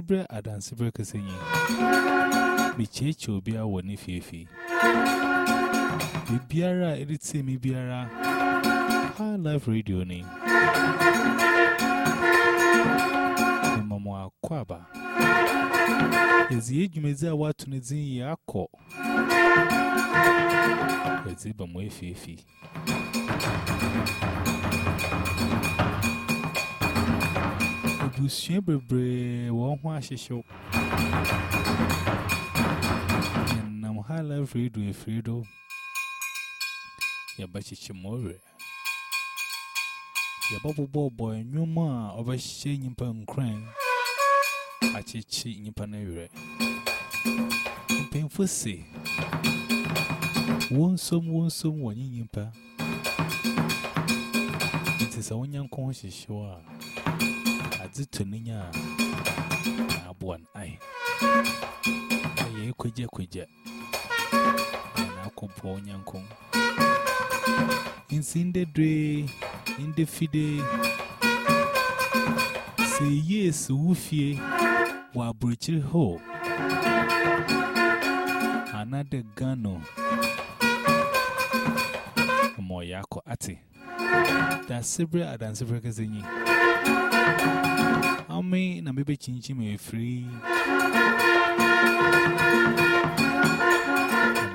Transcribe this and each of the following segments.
Sibre Adan Sibre Kasenyi. Micheche obia wani fiefi. Bibiara editse mi biara. High Life Radio ni. Mama akwaba. Ezi ejumezi a watu nezi yako. Ezi ba mu efiefi. Thank you. abusua bebree wɔn ho ahyehyew. Nam ha live radio efiri do. Yɛbɛkyekyɛ mɔre. Yɛbɛbobɔbɔ nnwoma a ɔbɛhyɛ nyimpa nkran akyekye nyimpa no werɛ. Mpanyinfo se wonsom wonsom wɔ nye nyimpa. Nti sɛ wonya nkɔn hyehyew a. adze to ninya abuan ai. Aye kweje kweje na kopo nyankon insinde dre inde fide. Se yes wufie wa bruchiri ho. Another gano. Moyako ati. Da sibre adan sibre kazinyi How may na maybe chinchi me free?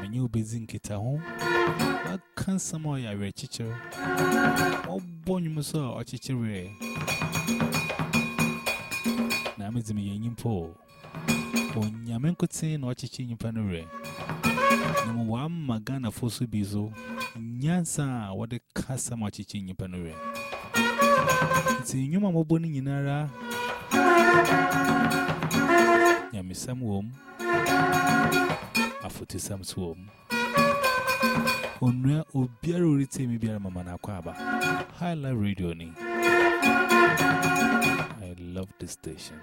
I'm new busy in Kita I can't some more your teacher. Oh, bonny muso or teacher. Namizimi yin po. On Yamenkotin or teaching panure. No one magana fosu bizo. Nyansa, what the customer teaching in panure. It's in your bonny in ara. Yamisam womb, a footy sam swom. Onra Obiara Uriti Mibia Mamana Kwaba, Highlight Radio. Ni. I love this station.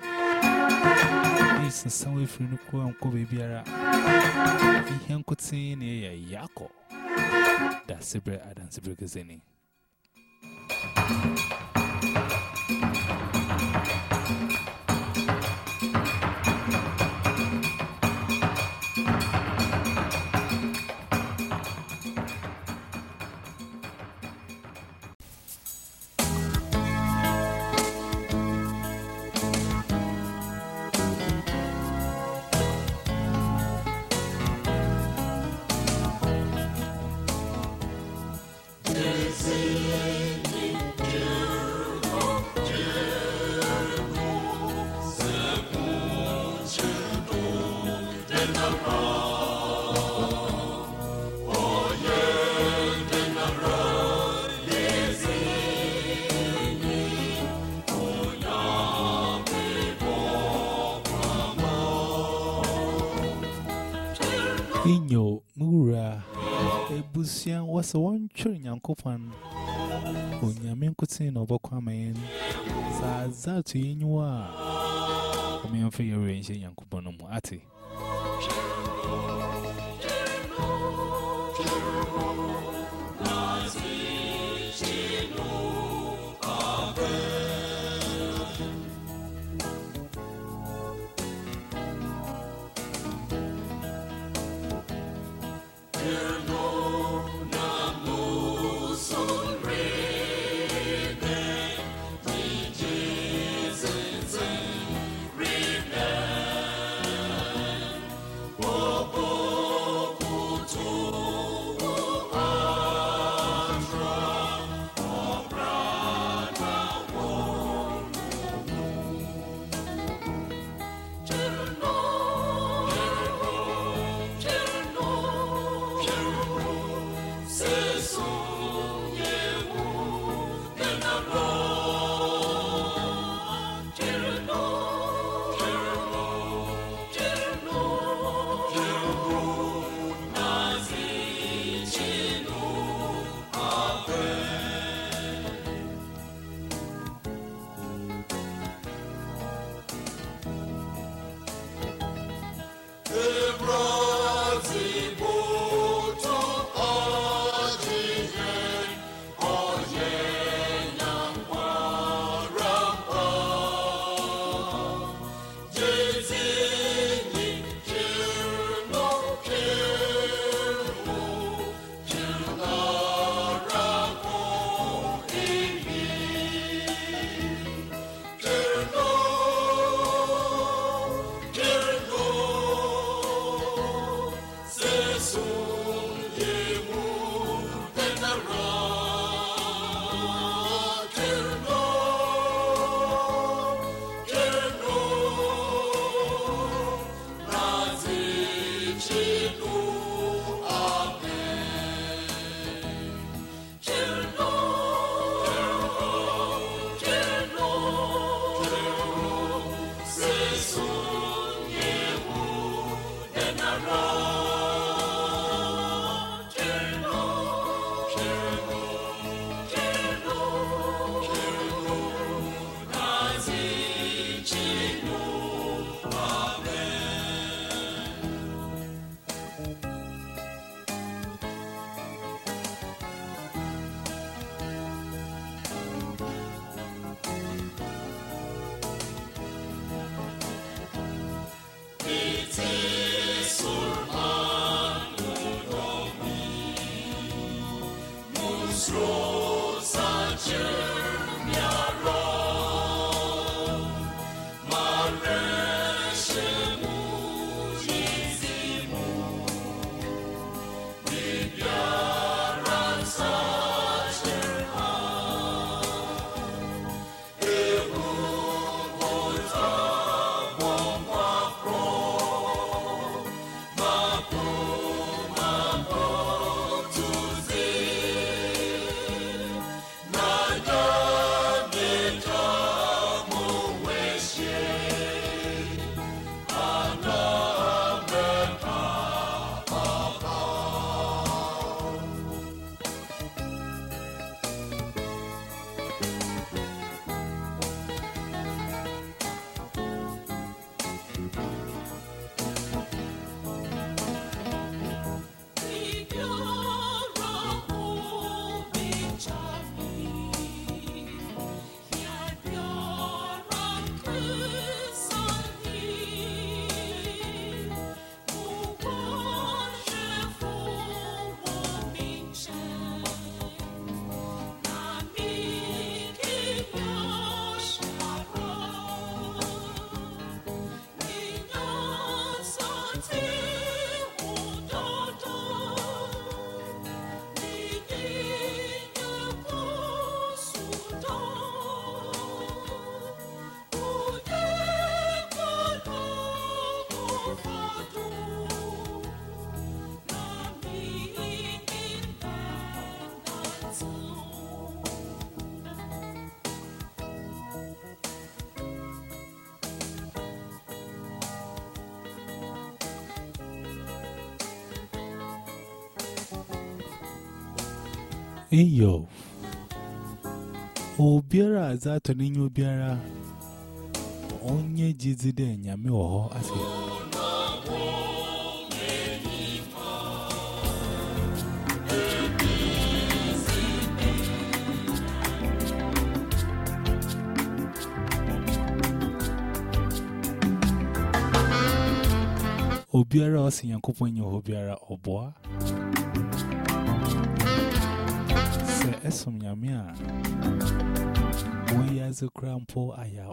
It's a Sunway Frinuko and Kobe Biara. Yankotin, a Yako. That's Sibre Adam Sibre Gazini. Thank you. was one chilling young coffin. When your men could see no book coming, Zazati, you are. I mean, for your range, Uncle Bonum, Ati. Eyo. Obiara azato n'inye obiara. Onye jizide nyame wɔ hɔ ase. Obiara ɔsi nyankopɔn nye hɔ biara ɔboa. sɛ ɛsom nyame a woyi ase kora mpo ayɛ a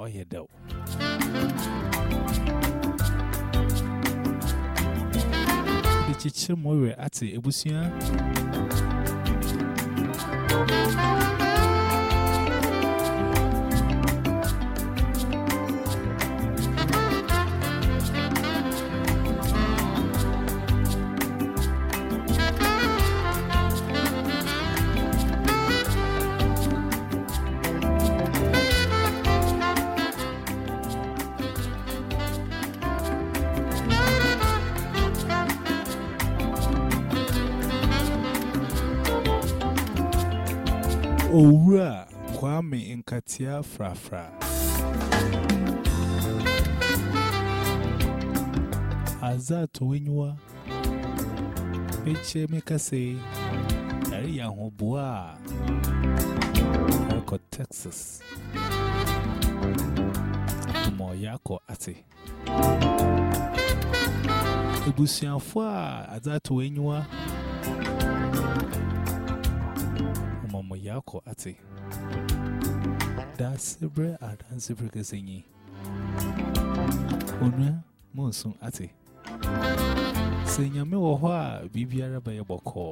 Tia Fra Fra. Azat Winywa Eche Mikase Daria Hobwa Yako Texas Moyako Ati. Ate Ebusianfo Azat Winywa Moyako Ate Moyako Ate Dasibri Adansibri Kisinyi. Onua Monsun Ati. Senyame wɔ hɔ a biribiara bɛyɛ bɔkɔɔ.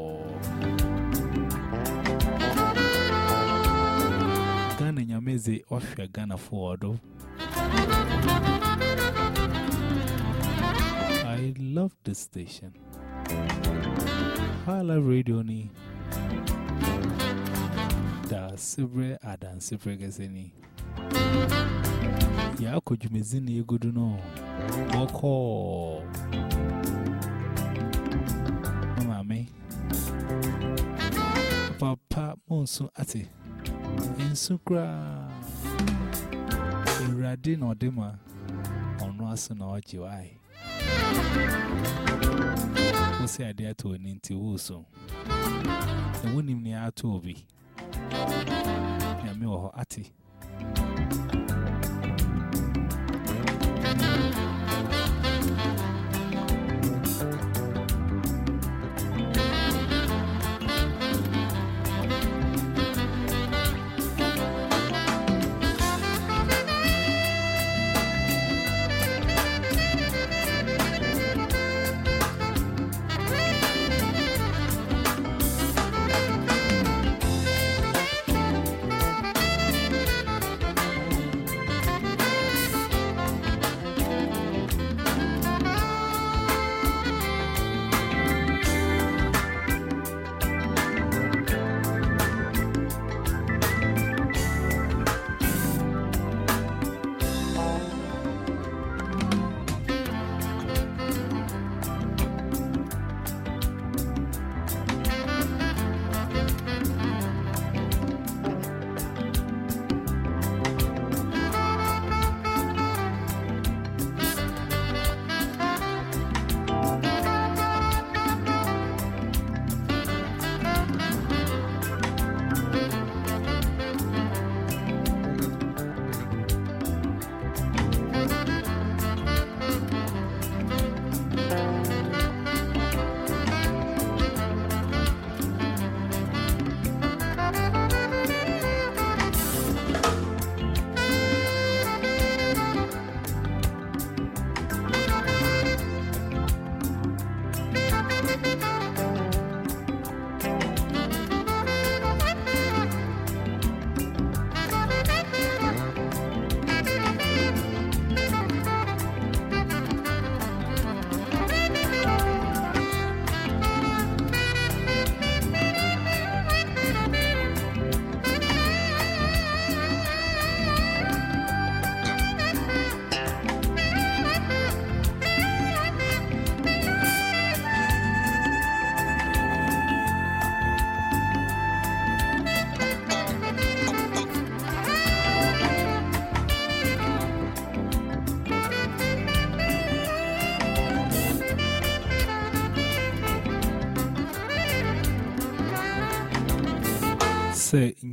Ghana nyame dze ɔhwɛ Ghanafoɔ do. I love this station. Hala Radio ni sibre adansi pregeseni yako jumezini yeguduno mama me papa monsu ate nsu kura ewurade na ọdịma ọnụ asụ na ọjị waị kwụsị adị atọ ni ntị wusu. Enwunim na ya atọ obi. Yami or Ati.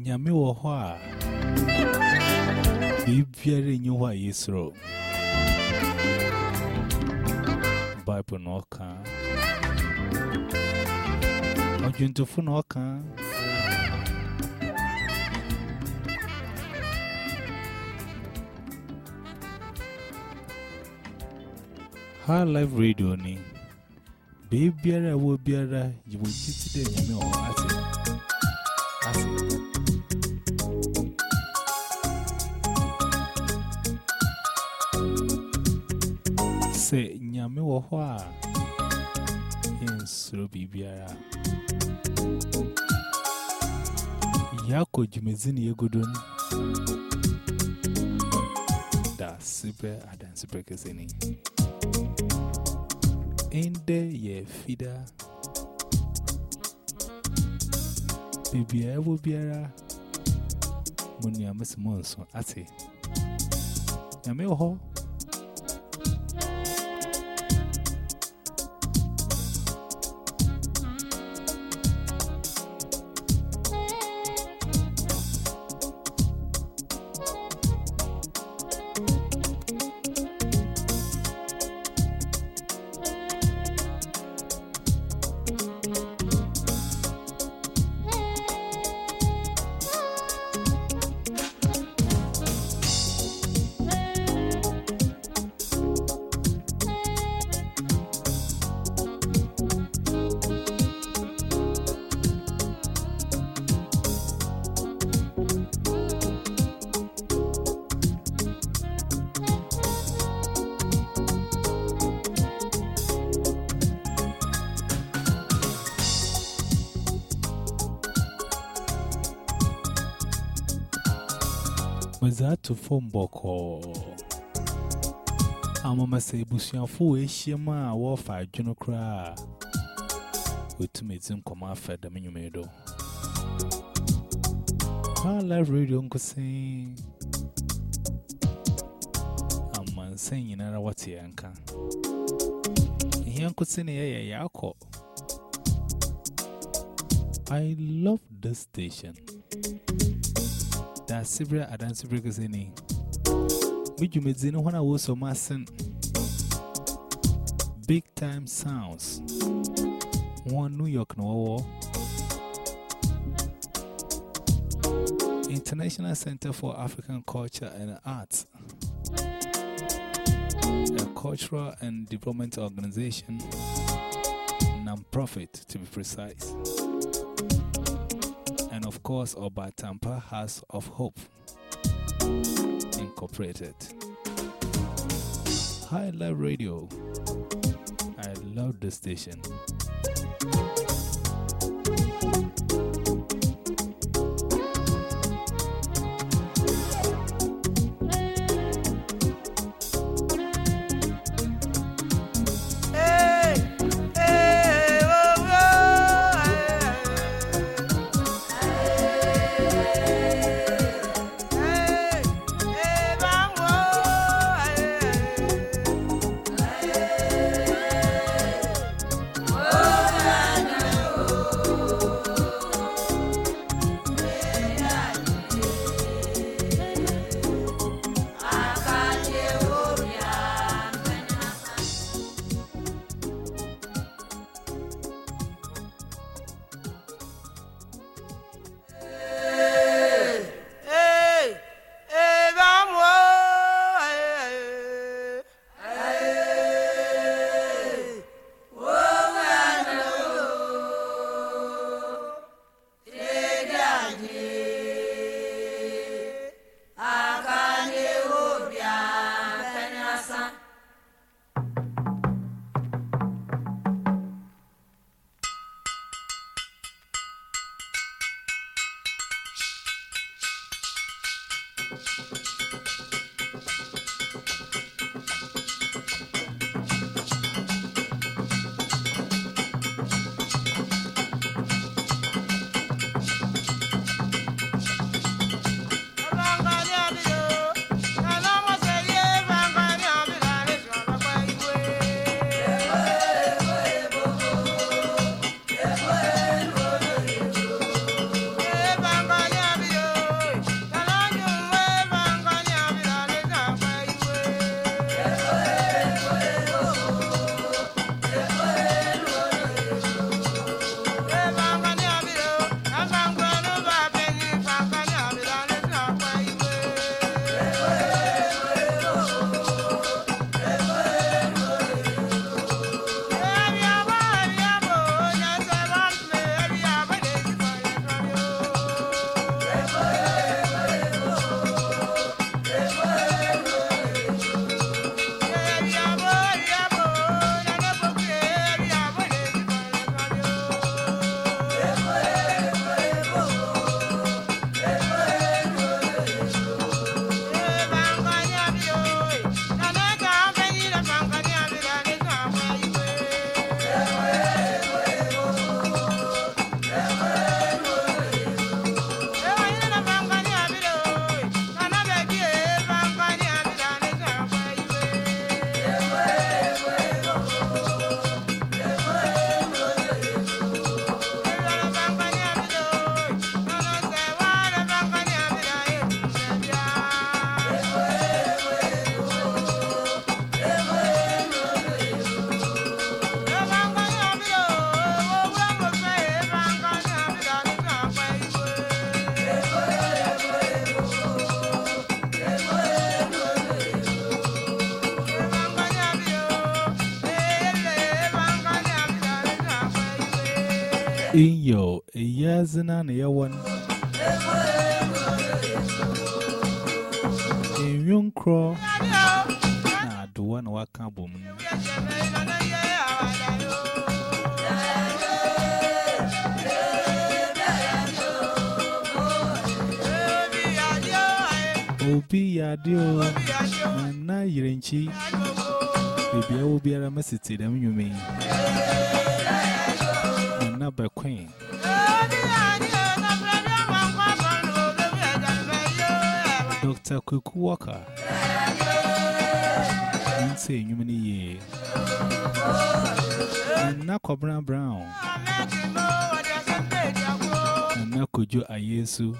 Nyame wɔ hɔ a biribiara nyi hɔ a yɛsoro Bible na ɔka. Ɔdwuntofo na ɔka. High Life Radio ni biribiara a ɛwɔ biara yɛwɔ gyiti dɛ Nyame wɔ hɔ. hɔ a yɛnsoro biribiara yɛakɔ dwumadzi ne yɛgodo no da sebrɛ adansebrɛ kɛsɛ ni. Ɛndɛ yɛ fidaa biribiara ɛwɔ biara mo nua mesɛ mo nso ate nyame wɔ hɔ Mazato from Boko. Amama say Busianfo Eshima warfare Junokra. Ultimate in command for the Minumedo. Our live radio uncle saying A man saying in Arawati Anka. Yanko Sine Yako. I love this station. That Sibra Adan Sibra Gazini. I was so massing? Big time sounds. One New York no International Center for African Culture and Arts. A cultural and development organization, non-profit to be precise course, Oba Tampa House of Hope Incorporated. High Love Radio. I love the station. in your years in an year one. In your crow, do one work a boom. Obi adio, na yirenchi, bibi obi ara mesiti dem you mean. Anna Bequeen. Dr. Kuku Walker. I'm saying Nancy Numini Ye. Nako Brown Brown. Nako Jo Ayesu.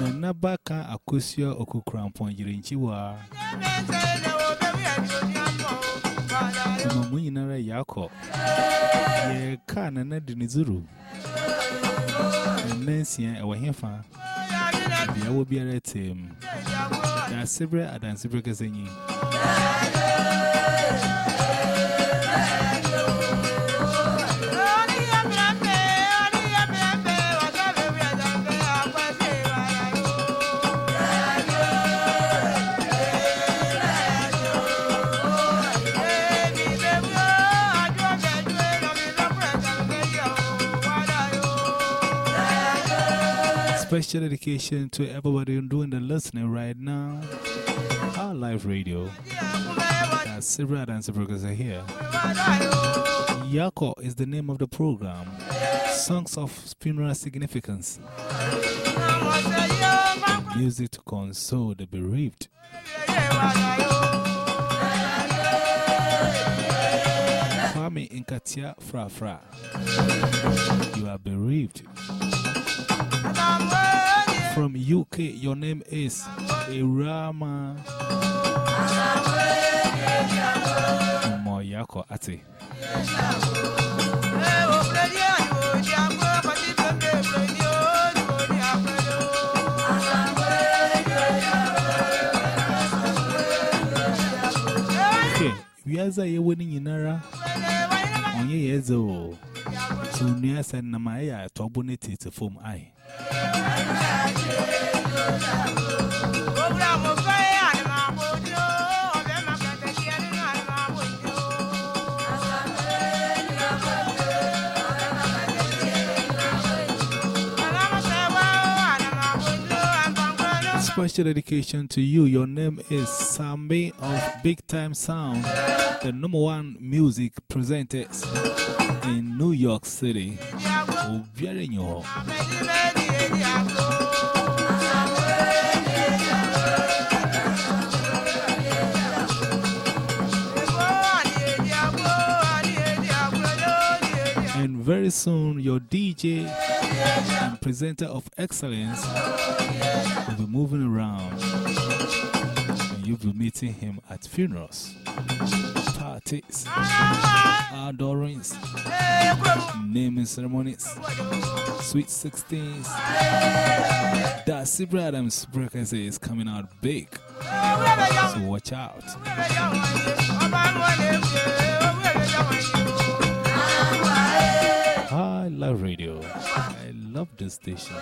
Nanabaka Akusio Okukramponjirinchiwa. Nanabaka Akusio Okukramponjirinchiwa. kuma mun yi na rai yakob. Ya ka na na dini zuru. Na nsiya a wahefa da yawo biyar tem da sibirin a dan sibirin gasanyi Special dedication to everybody doing the listening right now. Our live radio. Sibra and Sibra Gaza here. Yako is the name of the program. Songs of funeral significance. Music to console the bereaved. Kwame Inkatia Fra Fra. You are bereaved. From UK, your name is Irama Moyako Ati. Okay, we are a winning in Nara. On your years old. So near San Namaya, Tobonity to form I. Special dedication to you. Your name is Sambi of Big Time Sound, the number one music presenters in New York City. And very soon, your DJ and presenter of excellence will be moving around. And you'll be meeting him at funerals, parties, outdoorings, naming ceremonies, sweet 16s. That Sibra Adams frequency is coming out big. So watch out. I love radio. I love this station.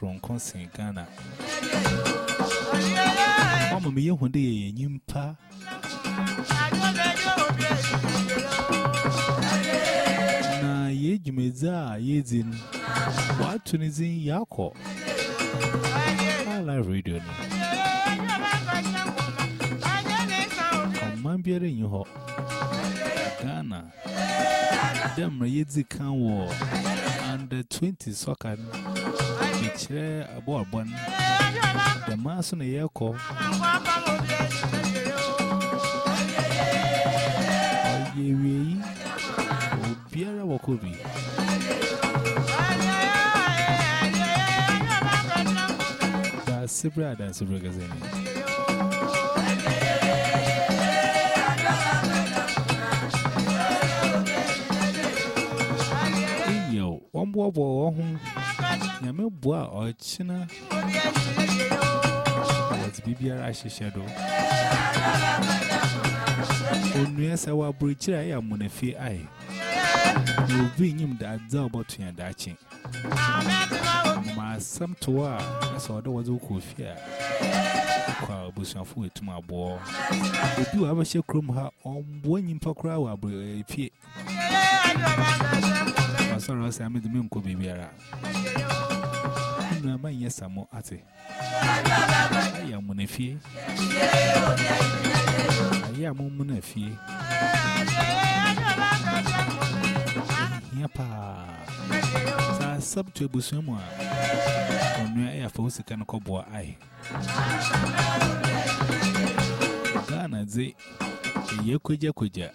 Ronko Saint Ghana. Mamma, me, you one day, you pa. Na ye jimeza ye zin. Yako? I love radio. Man, be in Ghana. Damn, ye zikan war. 20 soccer, the chair, a boy, the mass on the air call. Yewe, Obiara Wakobi. That's the brother, that's the. Yo, one boy, boy, or China was Bibiara Shadow. Only as was breaching, I am on a fee eye. You'll bring him that double to your daching. My some to her, I saw there was a cool fear. Quite bush and food to my boy. If you ever shake room her on one in Pokra, I'll be a fee. I saw us, I made the moon could be. No, my yes, I'm more at it. I am on a am on your air for can cobble eye. Ghana, ze. Ye kuja kuja.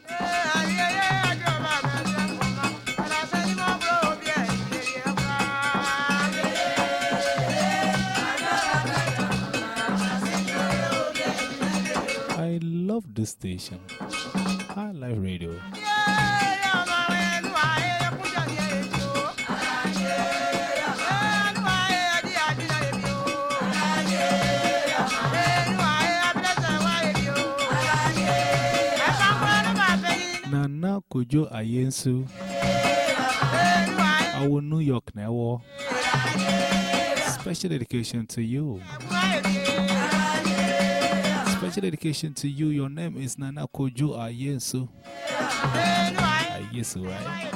I love this station. I like radio. Nana Kojo Ayensu. Our New York now. Special dedication to you. Special dedication to you. Your name is Nana Kojo Ayensu. Ayensu, right?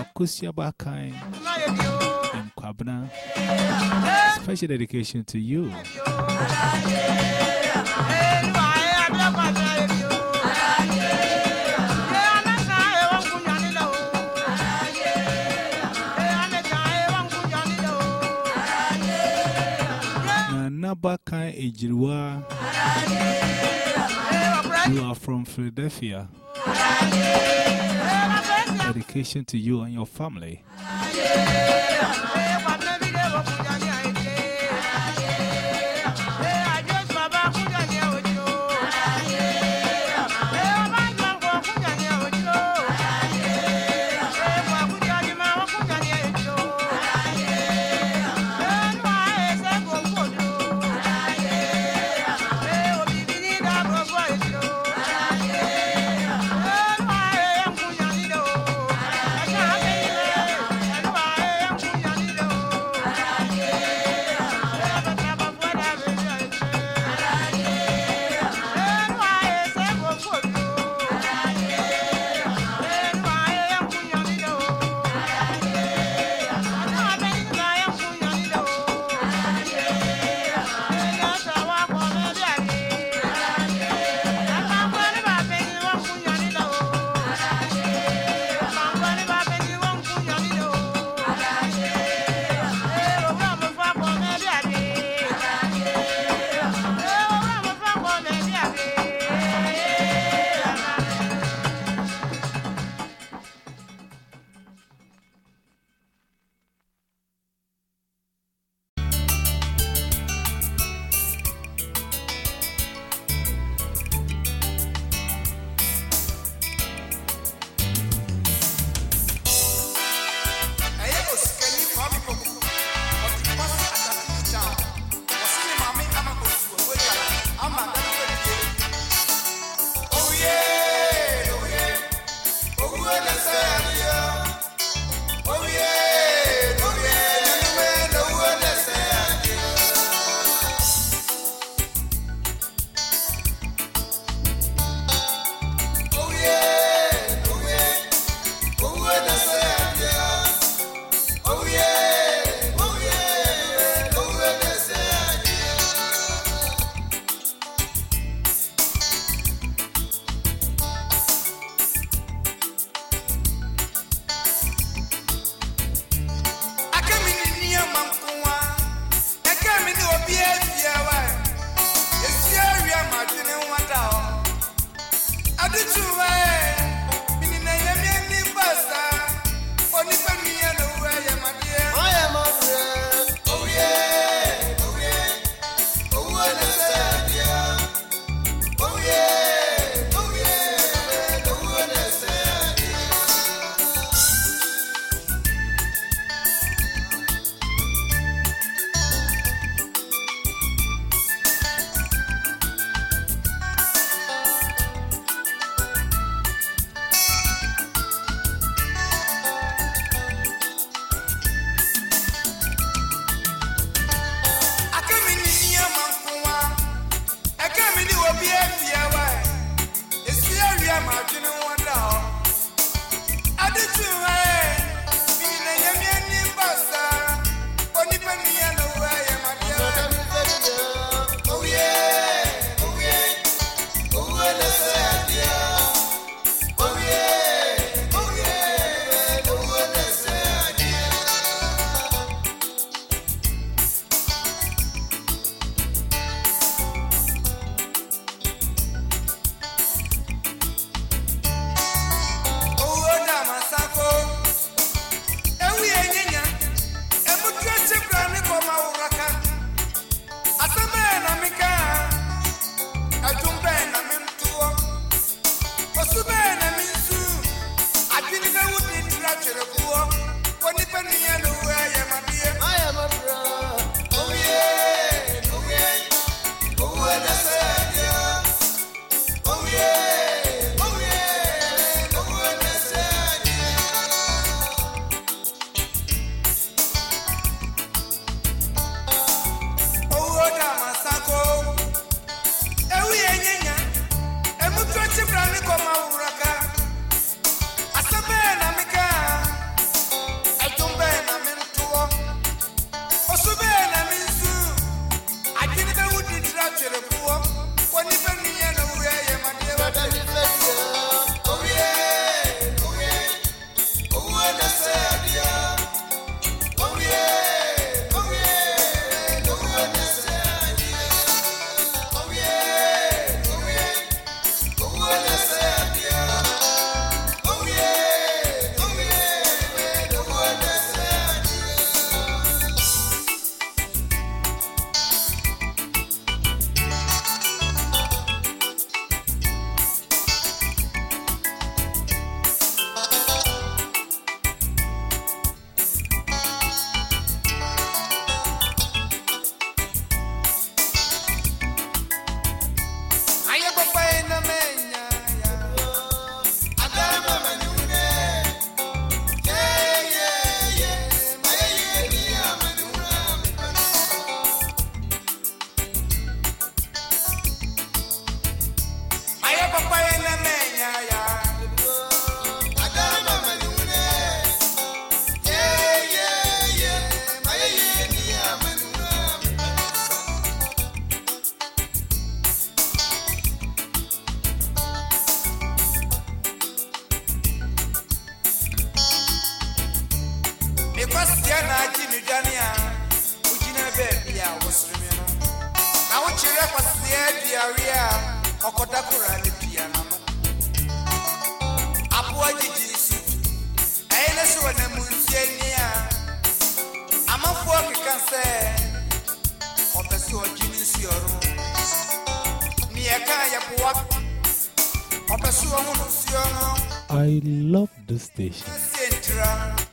Akusia Bakai in Kwabna. Special dedication to you. Nana Bakai Ejirwa. You are from Philadelphia. Dedication to you and your family.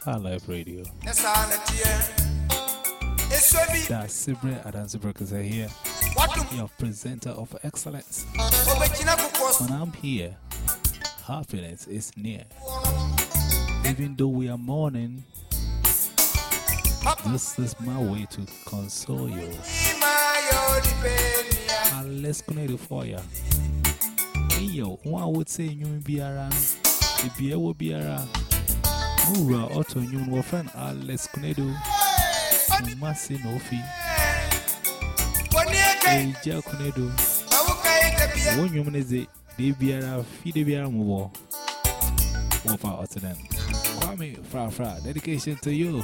High Life Radio. That's Sibre Adansibrokers are here. Your presenter of excellence. When I'm here, happiness is near. Even though we are mourning, this is my way to console you. And Let's connect for you. Yo, one would say, you be around. If you will be around, Mura Otto, you know, friend Alex Kunedo, Massi no fee. Hey, Jack Kunedo. Feed the beer more. What for Otto Kwame, Fra Fra, dedication to you.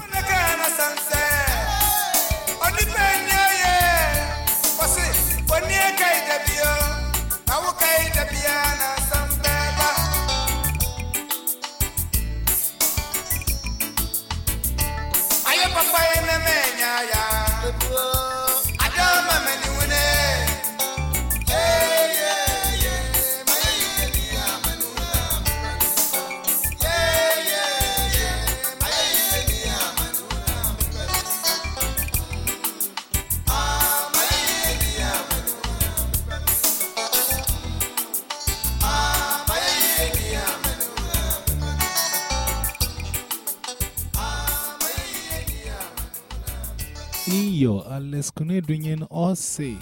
Yo, say,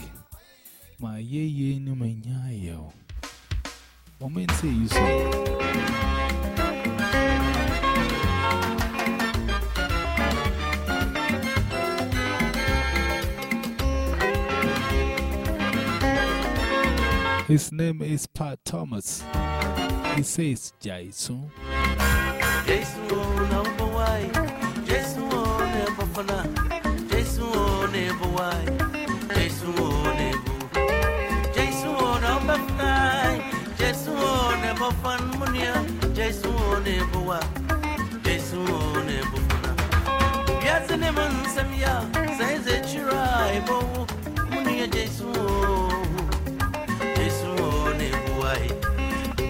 ye ye manyayo. Woman say you so. His name is Pat Thomas. He says, Jaisun. Jason, Jason, never why? Jason, never fun. Yes, and him and Samia says that you're right, Munia Jason. Jason, never why?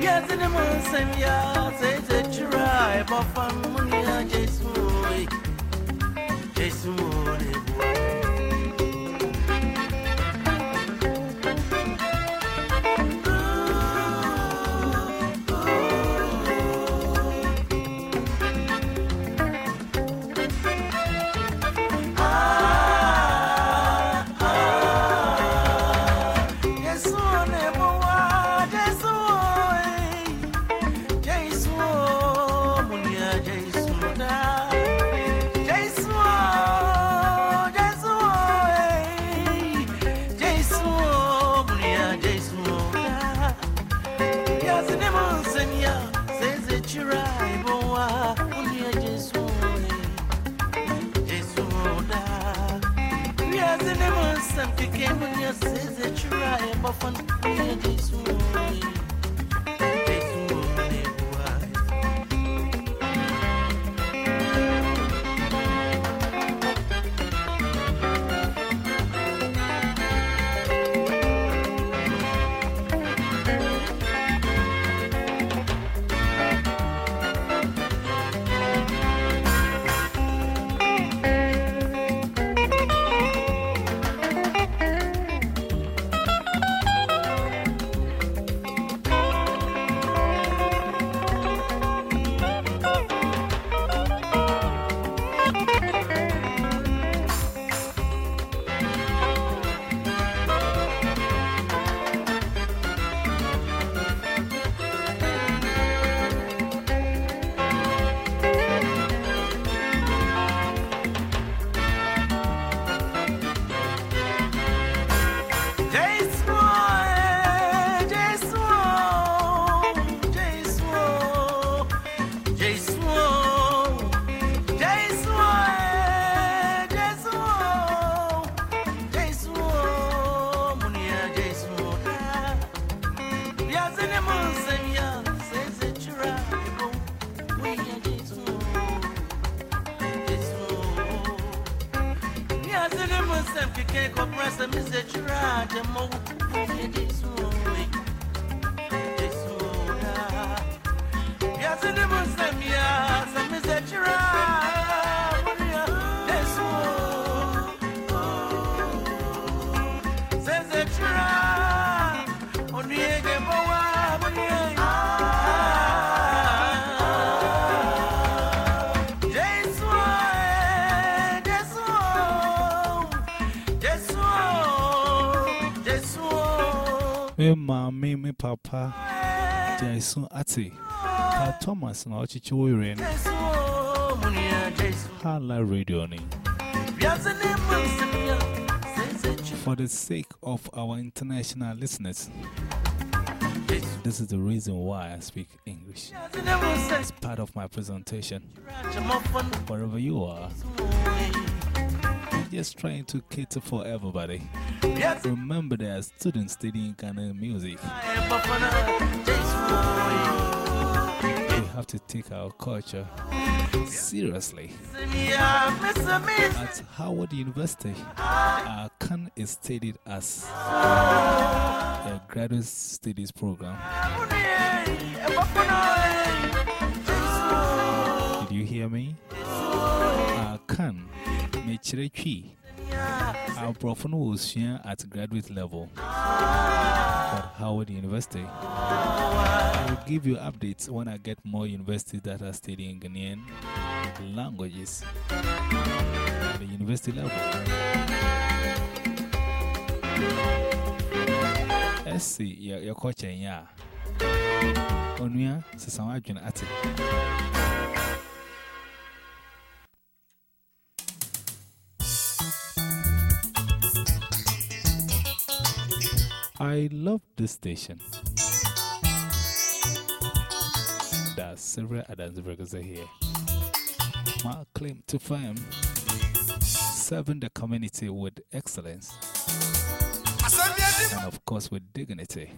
Yes, and him and Samia says that you're right, but fun munia Jason. Me, papa, Jason Ati, Thomas, and Hala Radio. For the sake of our international listeners, this is the reason why I speak English. It's part of my presentation. Wherever you are, just trying to cater for everybody. Remember, there are students studying Ghana music. We have to take our culture seriously. At Howard University, Akan is studied as a graduate studies program. Did you hear me? Akan, Mechirekwi, our professional was here at graduate level at Howard University. I will give you updates when I get more universities that are studying Ghanaian languages at the university level. SC, your coach, and ya. Onuya, Sasawajan at it. I love this station. There are several Adams Burgers here. My claim to fame serving the community with excellence and, of course, with dignity.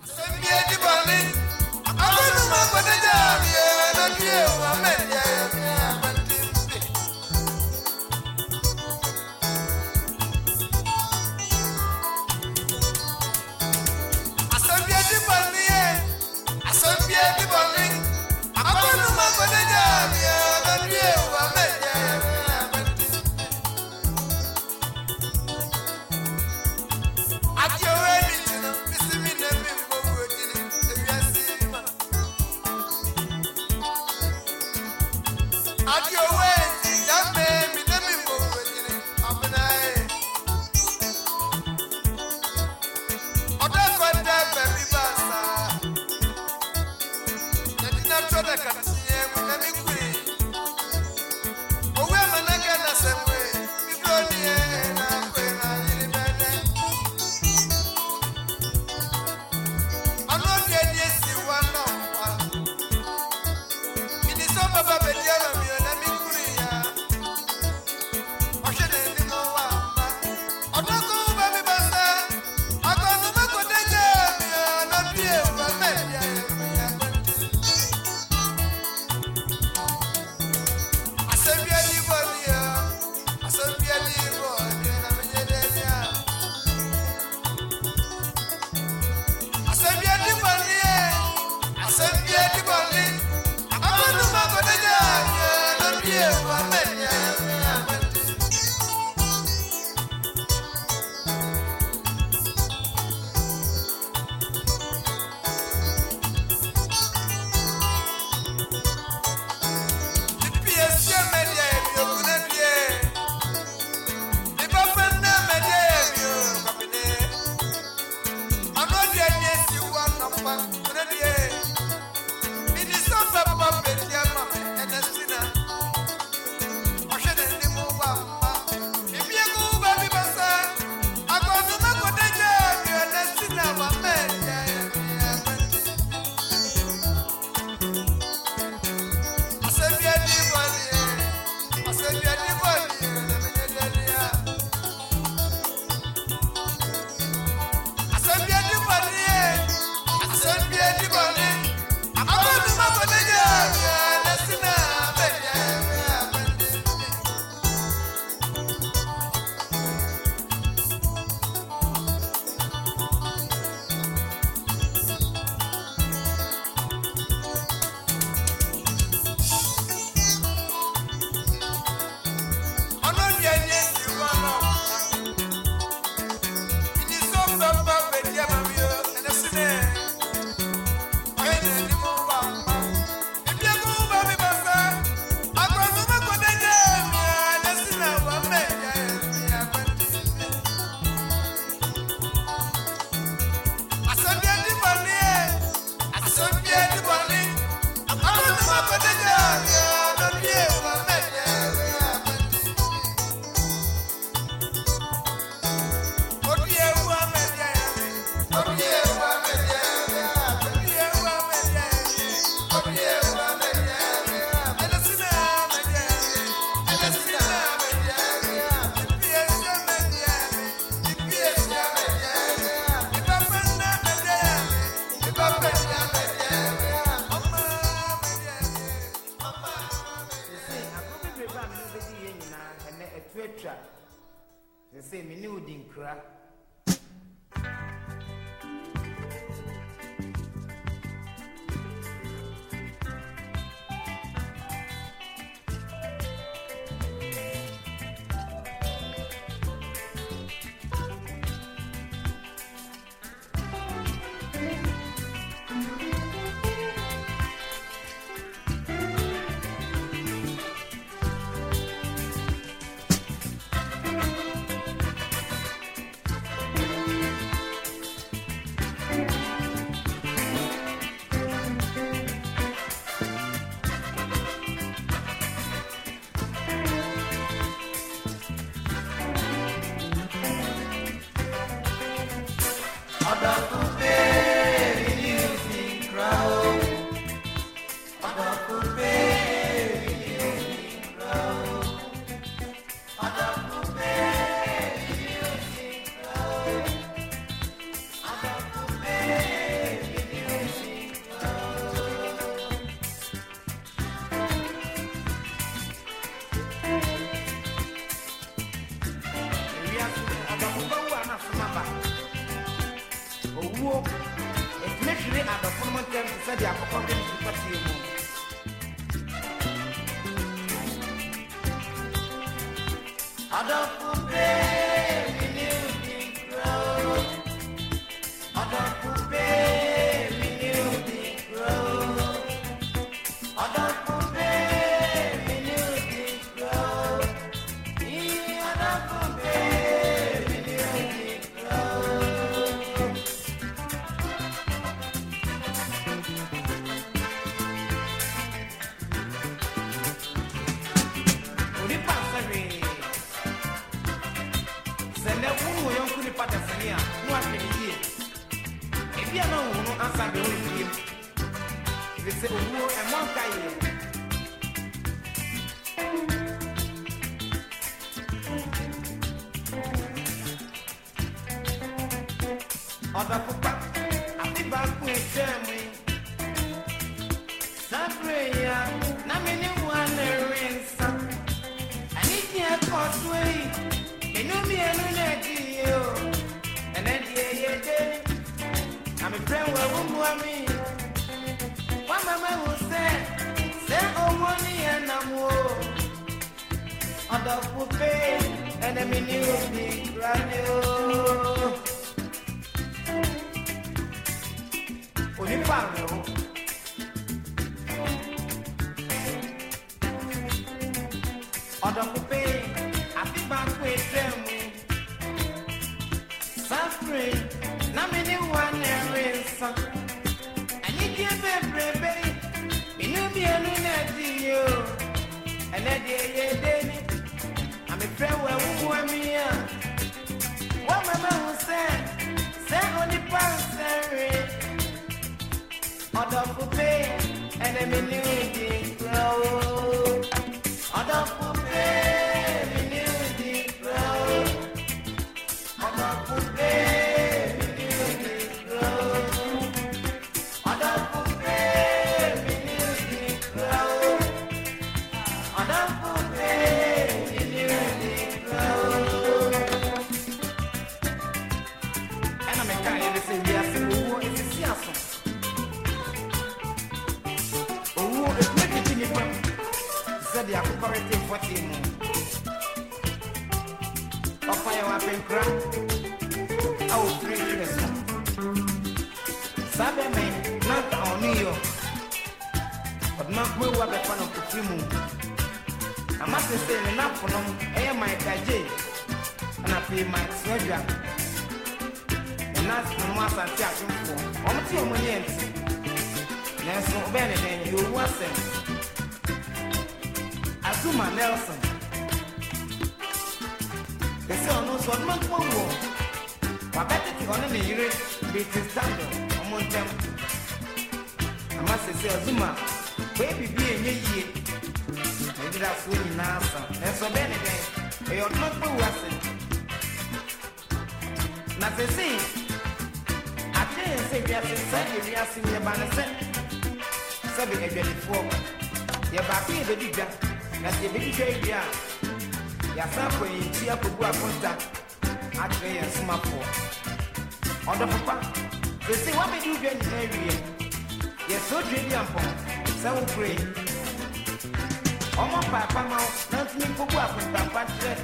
ọmọ pàápàá máa náà tún ní gbogbo àpòǹtàpá kyerẹ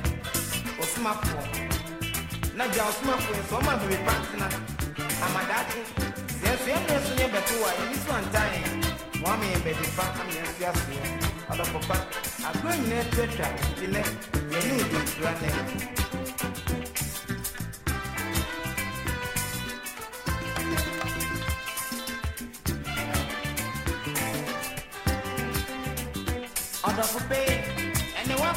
ọsùnmáfọ nàjà ọsùnmáfọ yẹn sọ ọmọ àbẹ̀rẹ̀ pàǹtìnà àmàdáàkye sẹ́nsọ yẹn mìíràn sọ yẹn bẹ̀tẹ̀ wà yẹn bí sọ àǹtá yẹn. Wọ́n mi yẹn bẹ̀dẹ̀ fa àmì yẹn sí àṣẹ yẹn. Ọ̀dọ̀pọ̀pá àgbẹ̀yìn náà tẹ̀tà ìdílé yẹn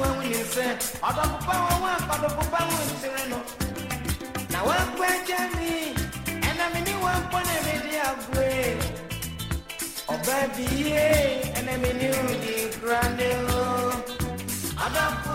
wee nwunye ise ọdọpụpa nwa mkpadọpụpa nwa nsiri nọ na wee kwe jemi enamini wee mkpọ na-eme di ya bue ọba bi ihe enamini ụdị grande o ọdọpụ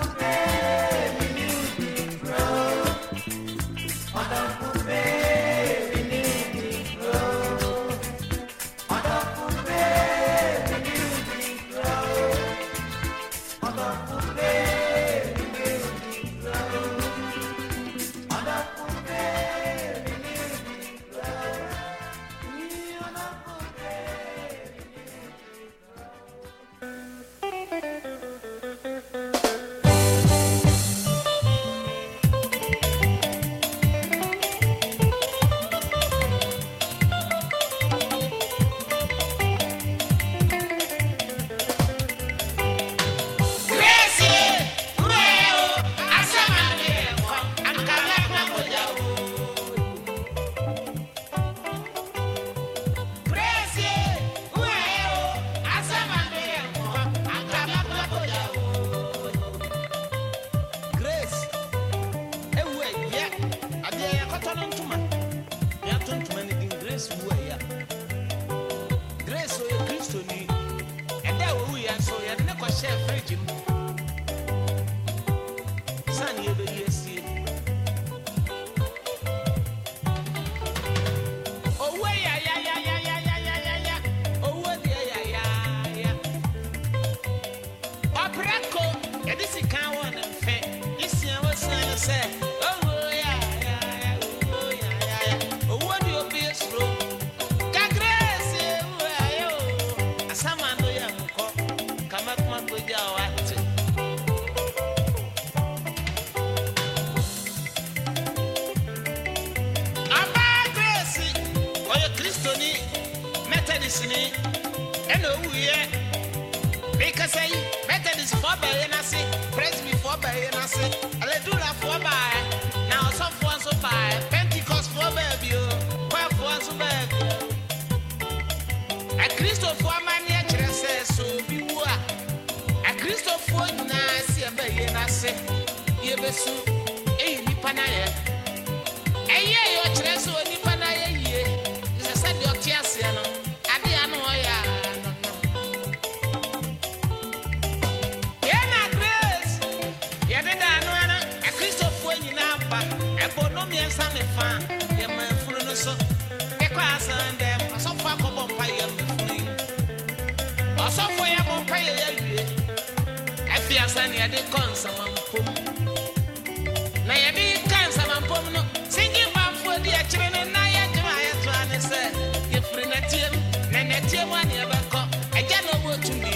tie mu aneɛ bɛnkɔ agya na ɔwɔ tumi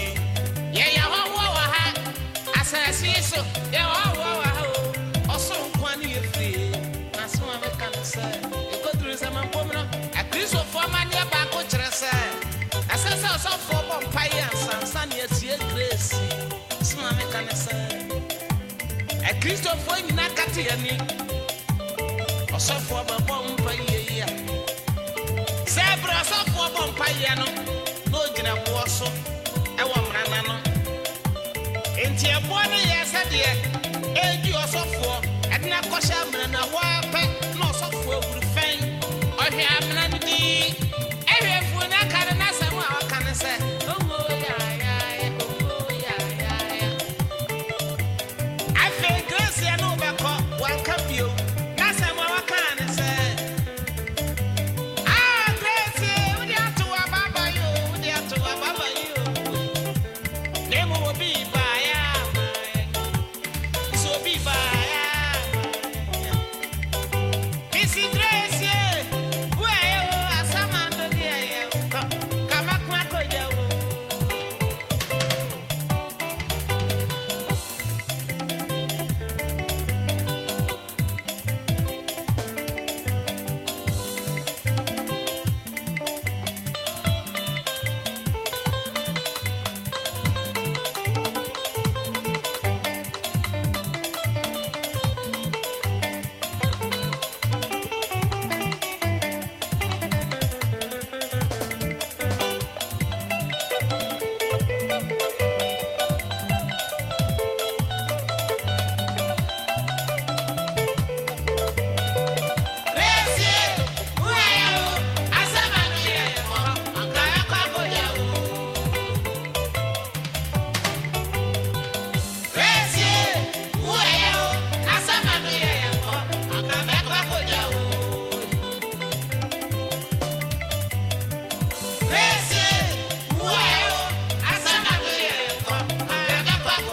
yɛyɛ ahɔhoɔ wɔ ha. Asase yi so yɛwɔ ahɔhoɔ wɔ ha o. Ɔsoro nkoa no yɛ firi naso a meka no sɛ ɛkɔduru sɛ mampom no akristofoɔ manneɛ baako kyerɛ sɛ ɛsɛ sɛ ɔsɔfoɔ bɔ mpa yi ansansa so a meka kate yɛni ɔsɔfoɔ bɛbɔ mpa yie ɔsɔfoɔ bɔ mpayeɛ no na ogyina boɔ so ɛwɔ mmarana no. Nti ɛboɔ no yɛ sɛdeɛ ɛredi ɔsɔfoɔ ɛde no akɔhyɛ mmarana hɔ pɛ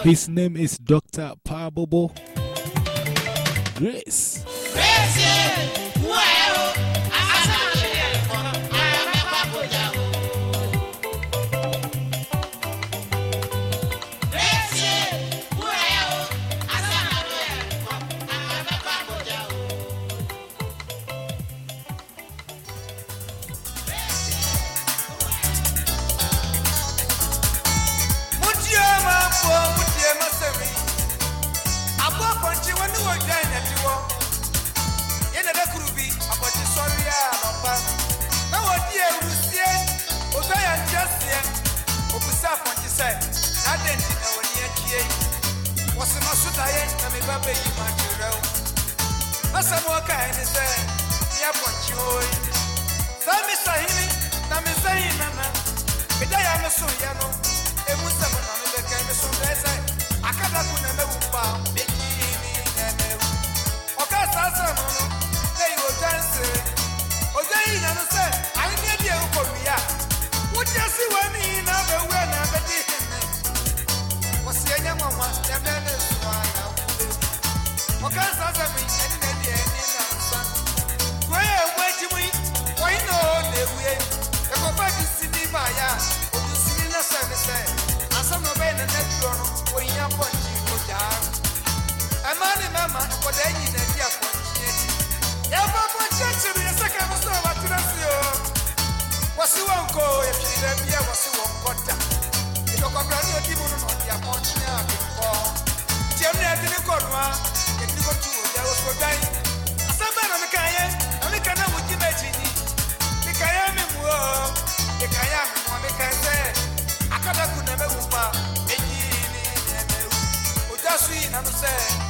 His name is Dr. Pabobo. Grace. Mutie so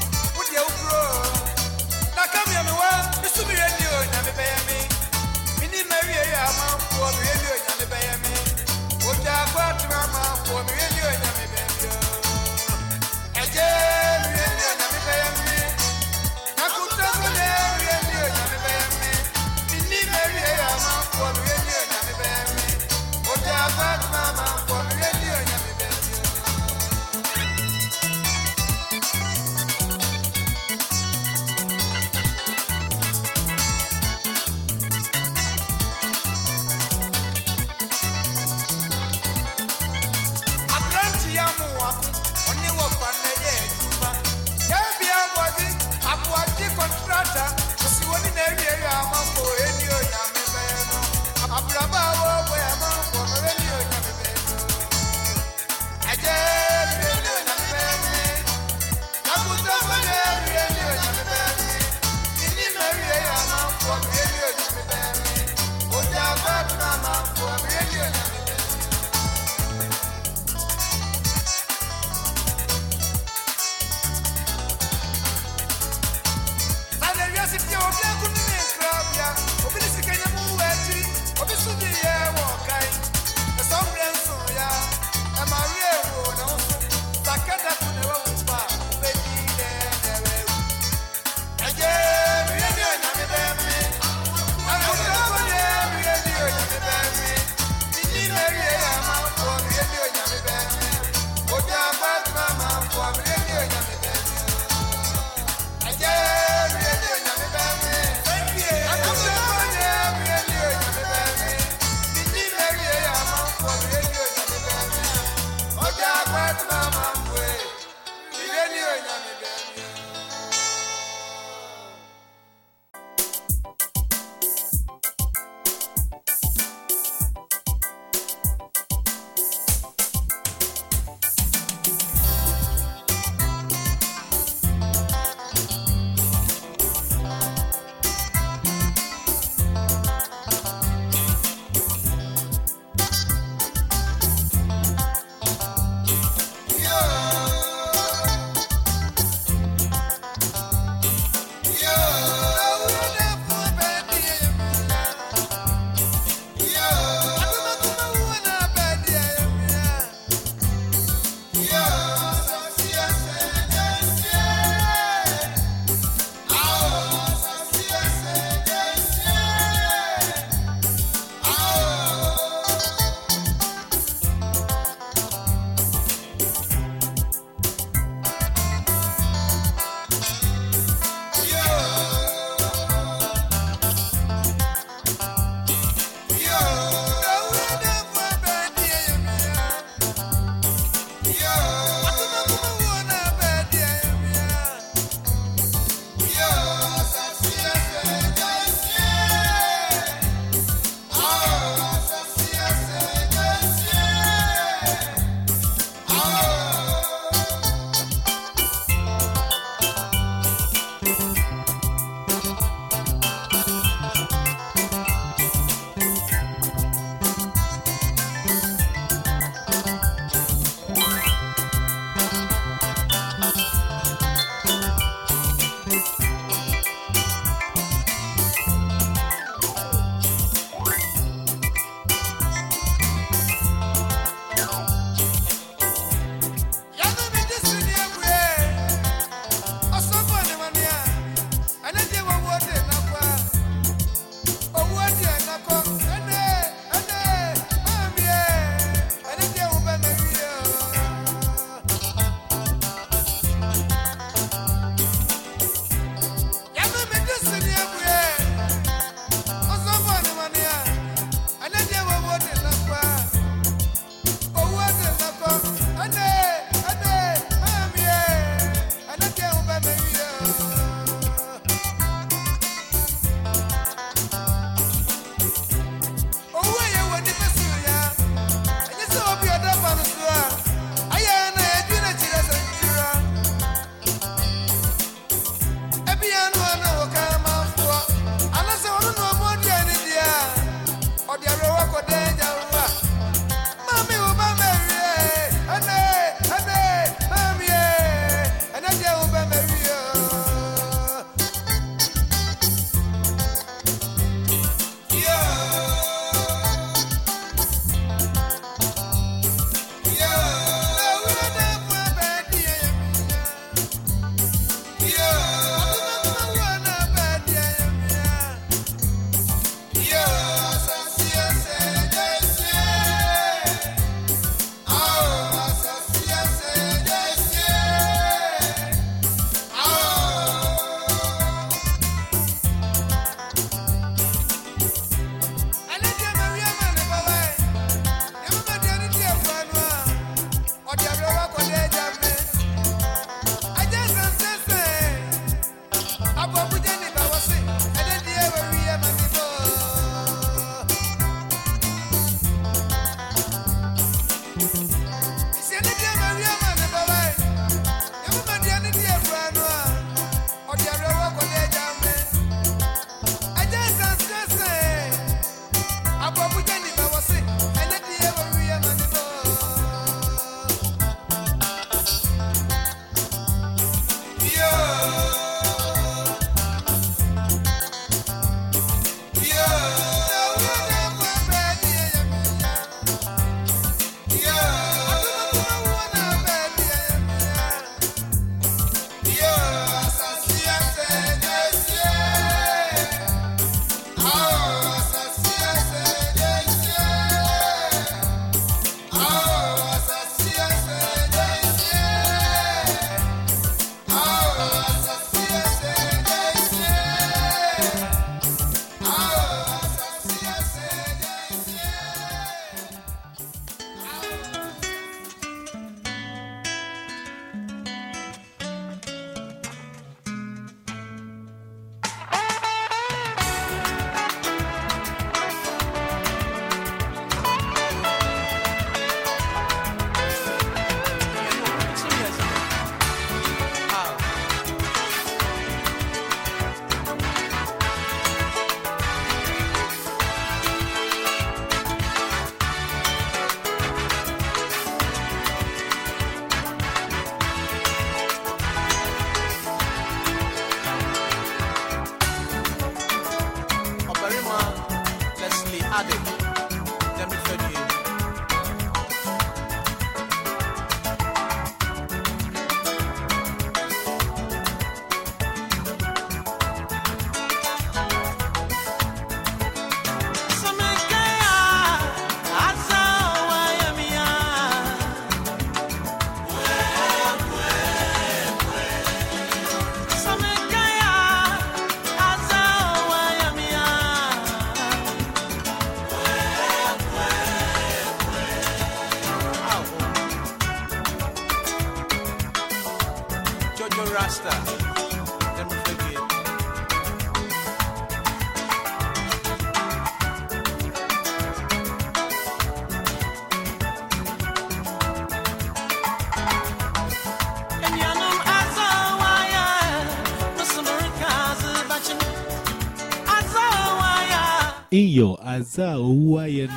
iyo a za a wuwa yin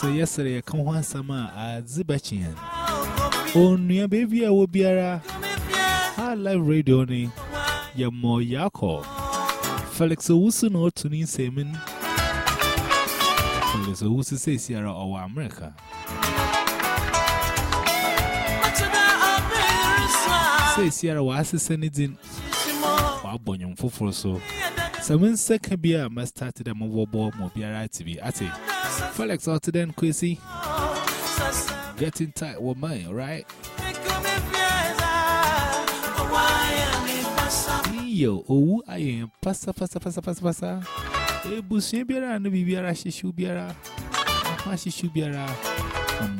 so yasir ya kan hwan sama a zibacin yan onuya bebi a wo biara live radio ne ya yako felix owusu na otu semin felix owusu sai siyara ọwa amurka sai siyara wa asịsa ni din. Wa abonyin fufuru Seven second beer must start them over board Mobiara TV. I say, Felix out then, Quissy. Getting tight with mine, right? Yo, oh, I am passa, passa, passa, passa, passa. A bush biara and the biara shishu biara. Mashishu biara.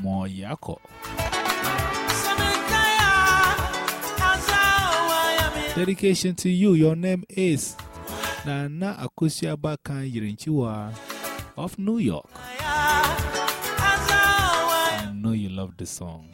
More yako. Dedication to you. Your name is Nana Akusia Bakan Yirinchiwa of New York. I know you love the song.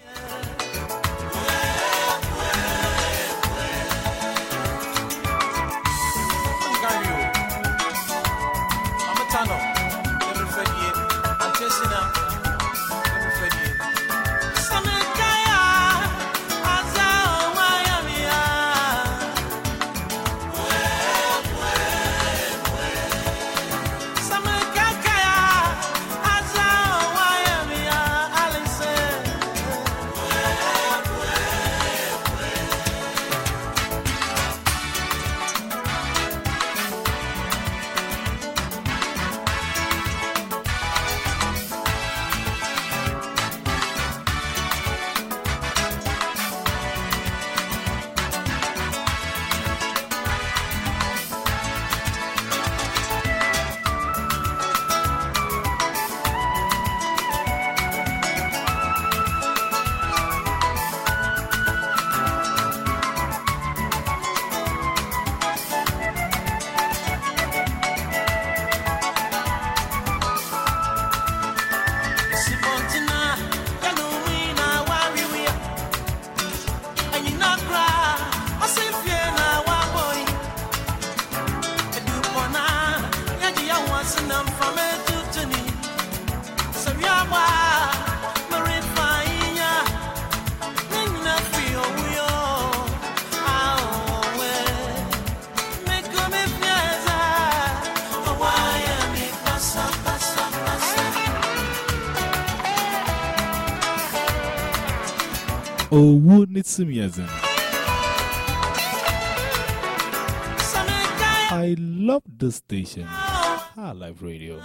I love this station. High Life Radio.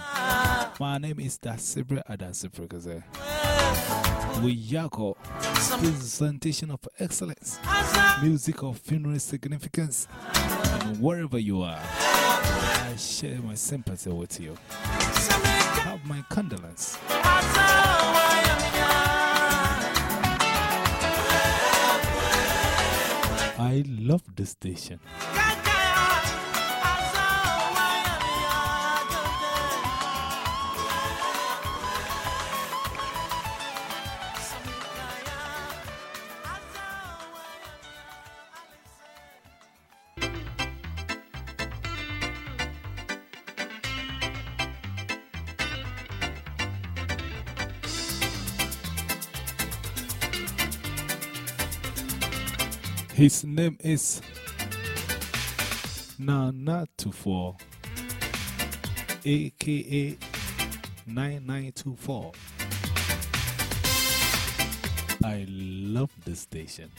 My name is Dasibre Adasibre. With Yako, presentation of excellence, music of funeral significance, and wherever you are, I share my sympathy with you. Have my condolence. I love this station. His name is Nana Tufo, aka 9924. I love this station.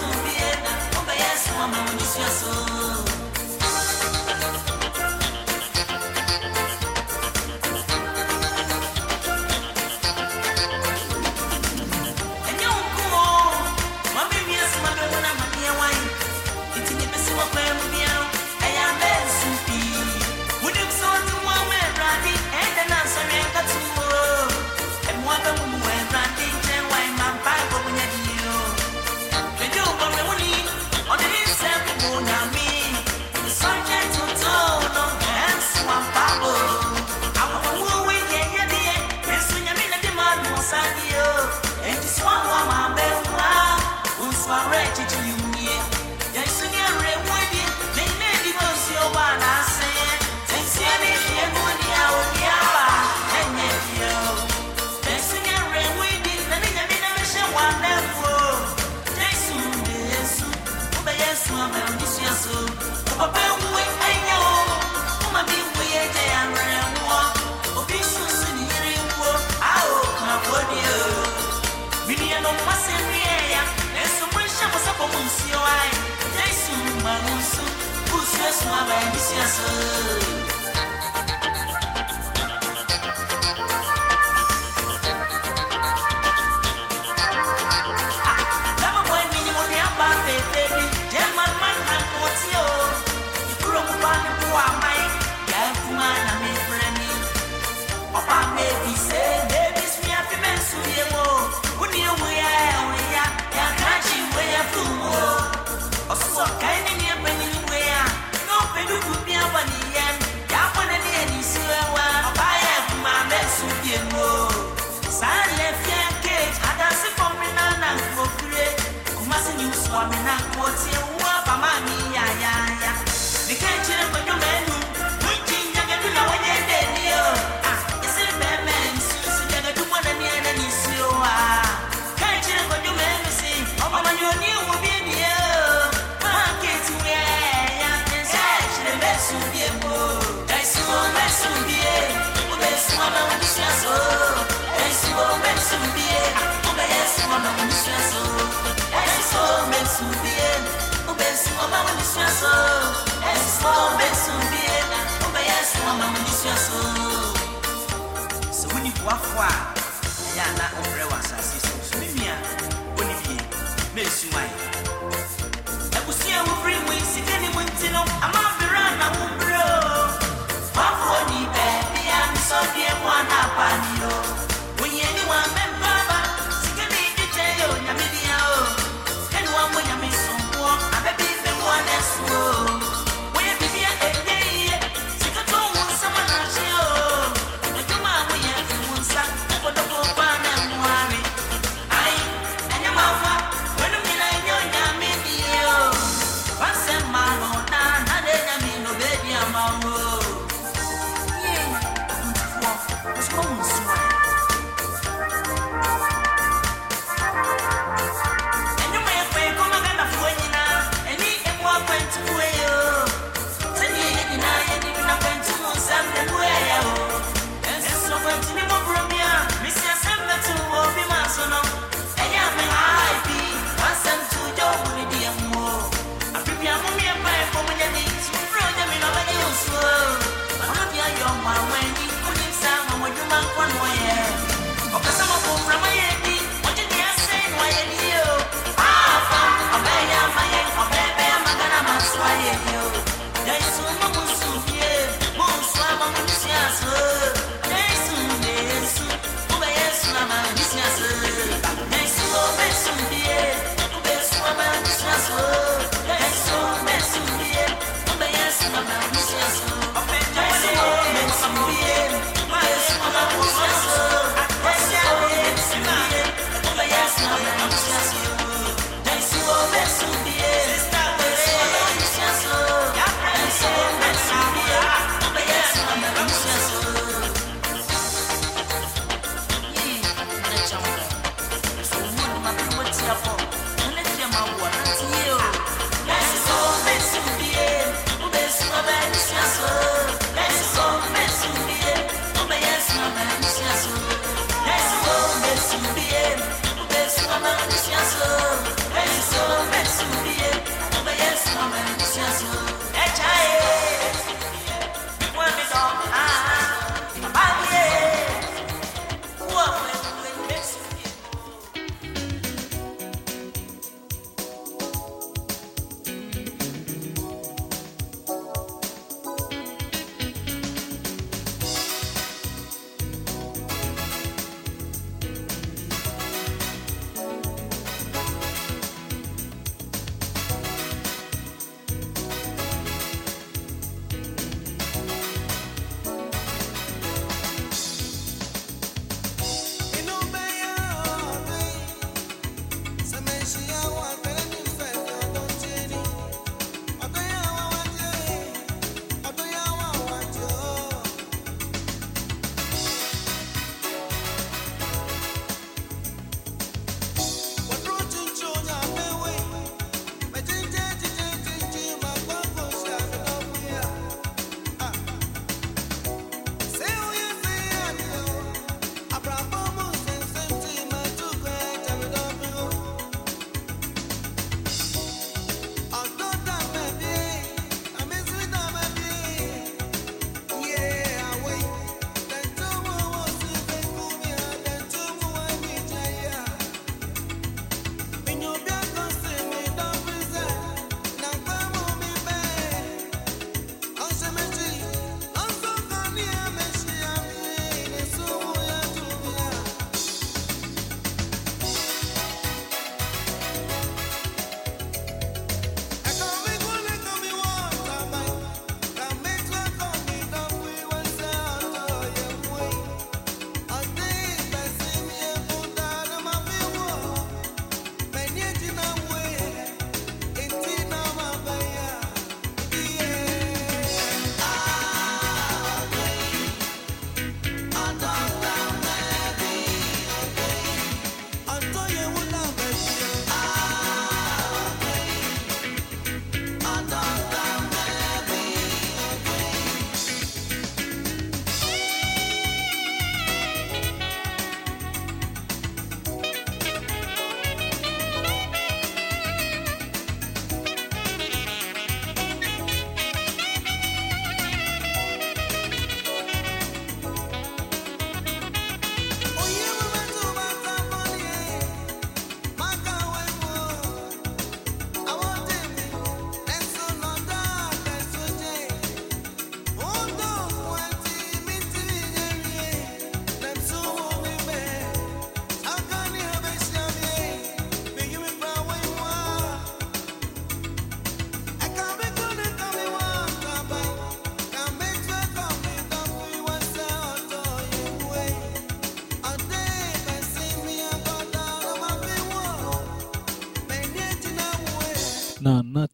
Sɛ woni boafo a ɛyɛ a na ɔbrɛ wɔ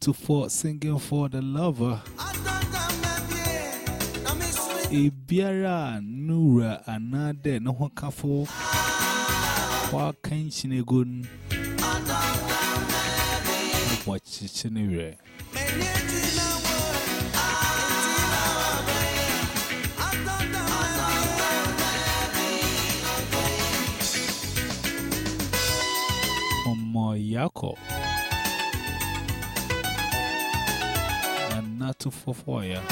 to for singing for the lover. Ibiara Nura another no one kafo. What can she gun? Watch it Fofoia.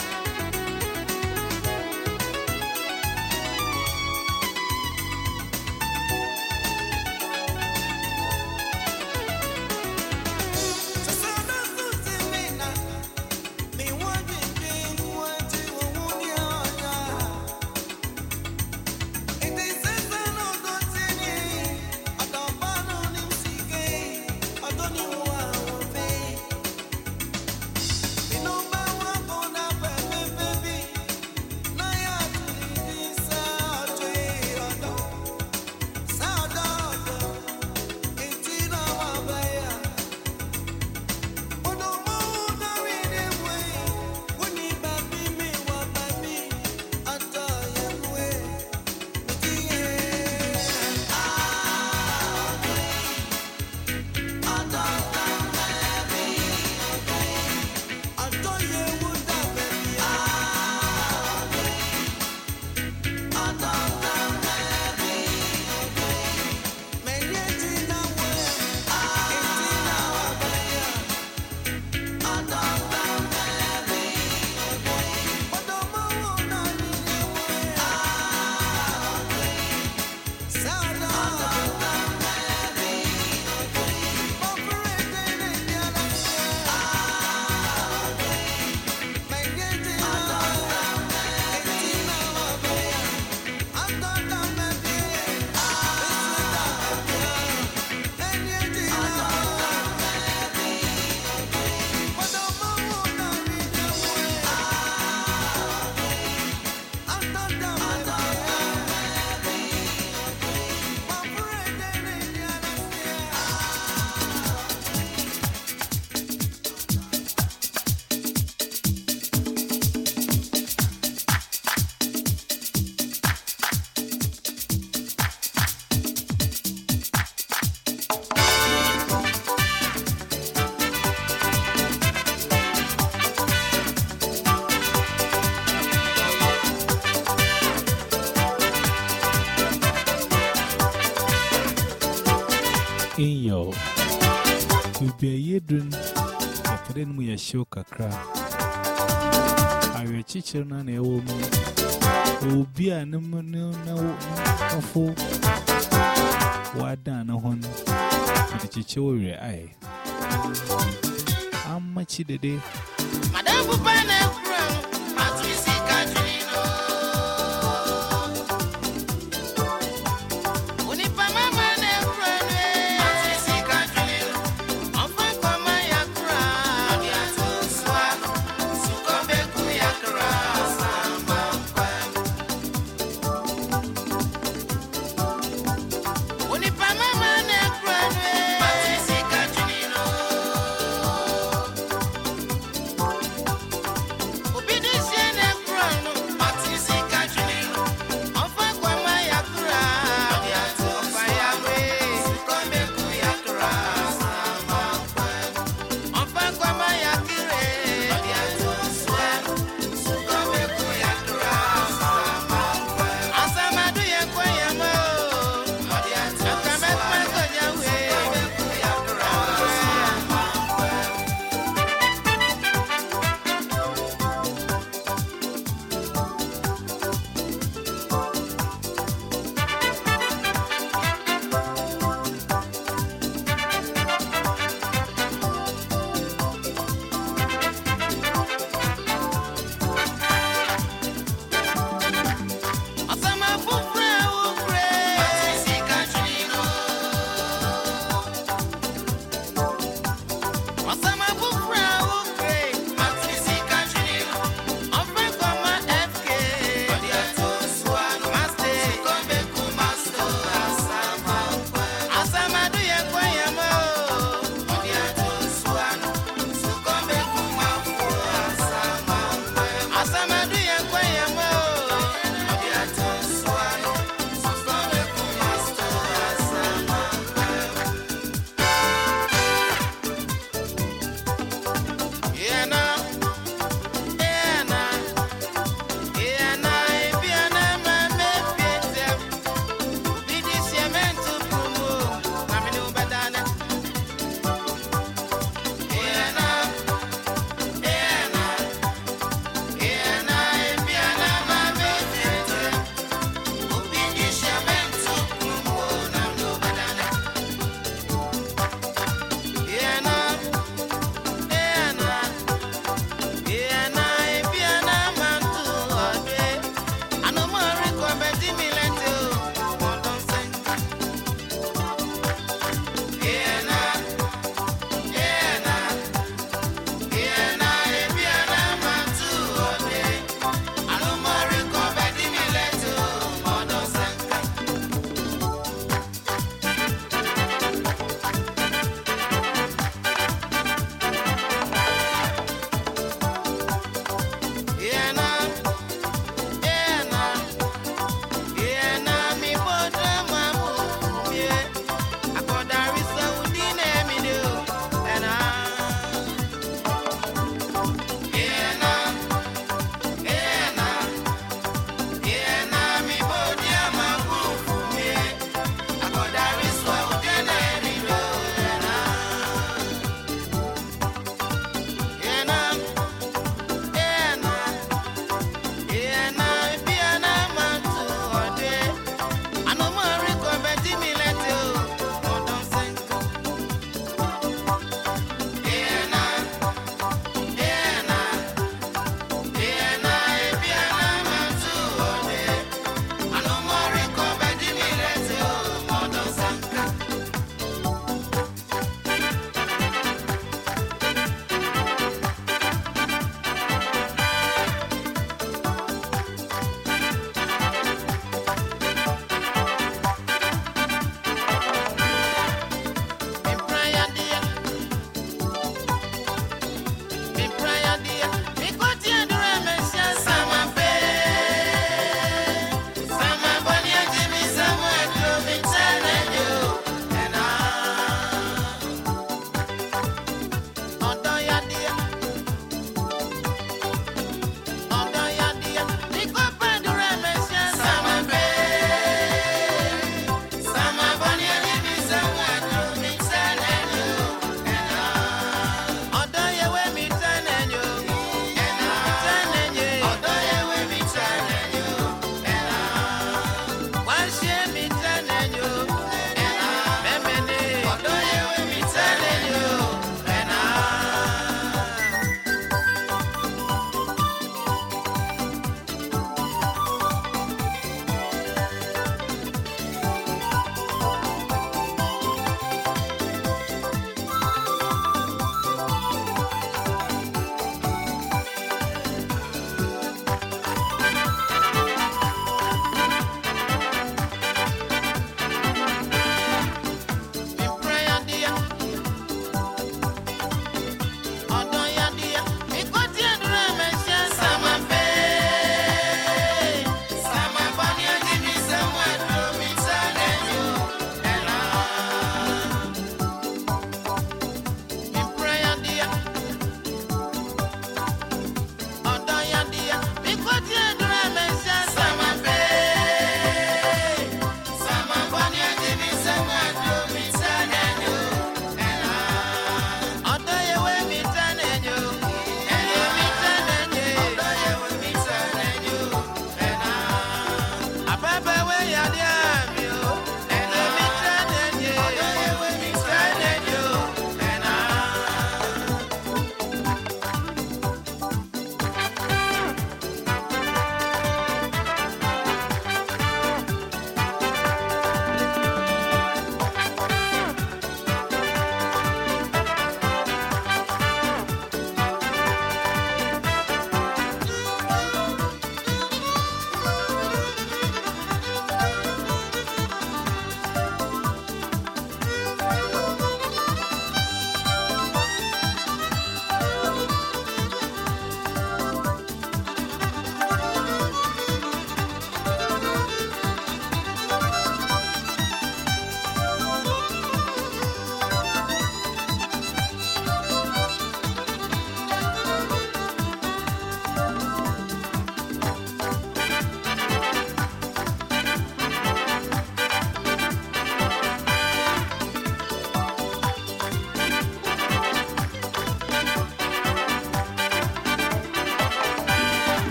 yedun ya faɗin mu ya sho kakra. Awe chichir na na ewo mu obi a ne mu ne na ofo wada na hon da chiche wo re ai amma chi dede. Madam bu pa na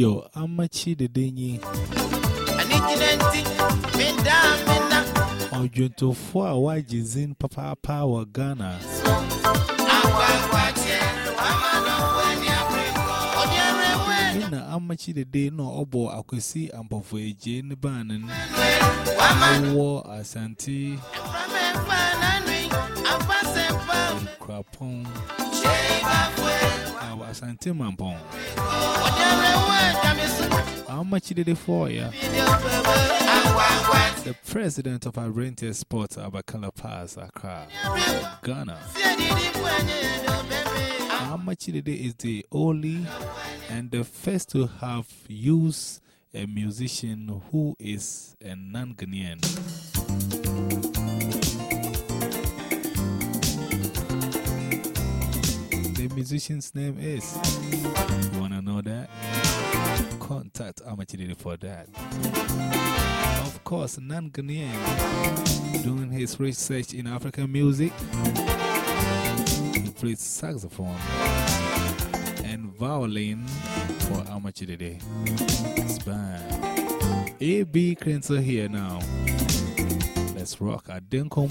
yo, amachi a cheat the dingy. Ọjọ́ tó fọ́ àwa jìzín pápápá wọ Ghana. Nna amachi dede na ọbọ akwesi ampọfọ eje n'ebe anị wọ asante. Eframefa nanui, afasempa, Krapon. shebafwe. Our Asante Mampon. Odi arewe, damisu, Amakye the for ya. video bebe. Agwagwache, The president of Arente Sports Abakala Pass Accra, Ghana. How much did the is the only and the first to have used a musician who is a non Ghanaian. Musician's name is. You want to know that? Contact Amakye Dede for that. Of course, non Ghanaian doing his research in African music. He plays saxophone and violin for Amakye Dede. It's bad. A.B. Crentsil here now. Let's rock at Denkom.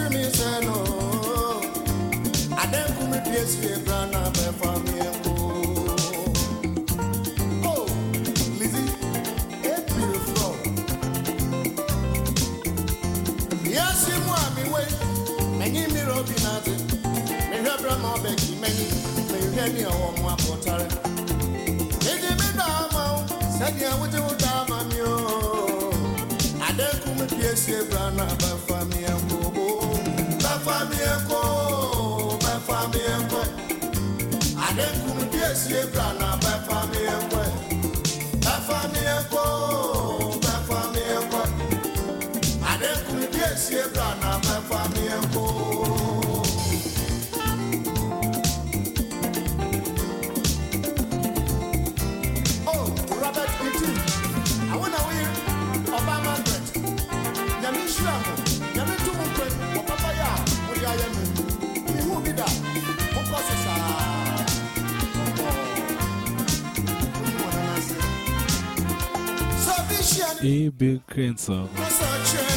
firi mi sɛ no adɛnku mi due sie bra na bɛfa mi ko. Me have drama begging many. Me hear me a one more portal. Lady me dama, said ya with you dama mio. I don't come to be a brana, but for me. Ɛko. Bɛfa. Adeku me piesie bra na bɛfa me ɛko. Bɛfa me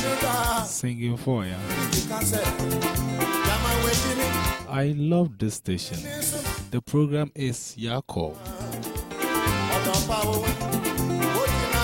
no daa, singing for ya. ɔka sɛ, "Yama w'adi ni, I love this station. The program is Yakov. we. Wogyina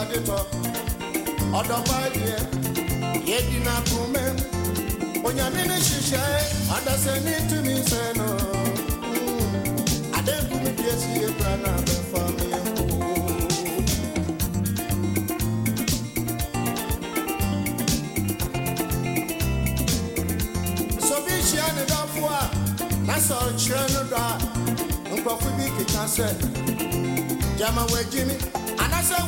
adetọ ọdọgbadìẹ yedina kumẹ onyamini ṣiṣẹ adase ni tumi sẹnu. Adegunmi diẹ si ekura na bẹ fami ẹkọ. sobi ṣia ni dọfọ a nasa ọkyerẹ nu dọ a nkurọfo bi kita sẹ. Jama wẹ jimi.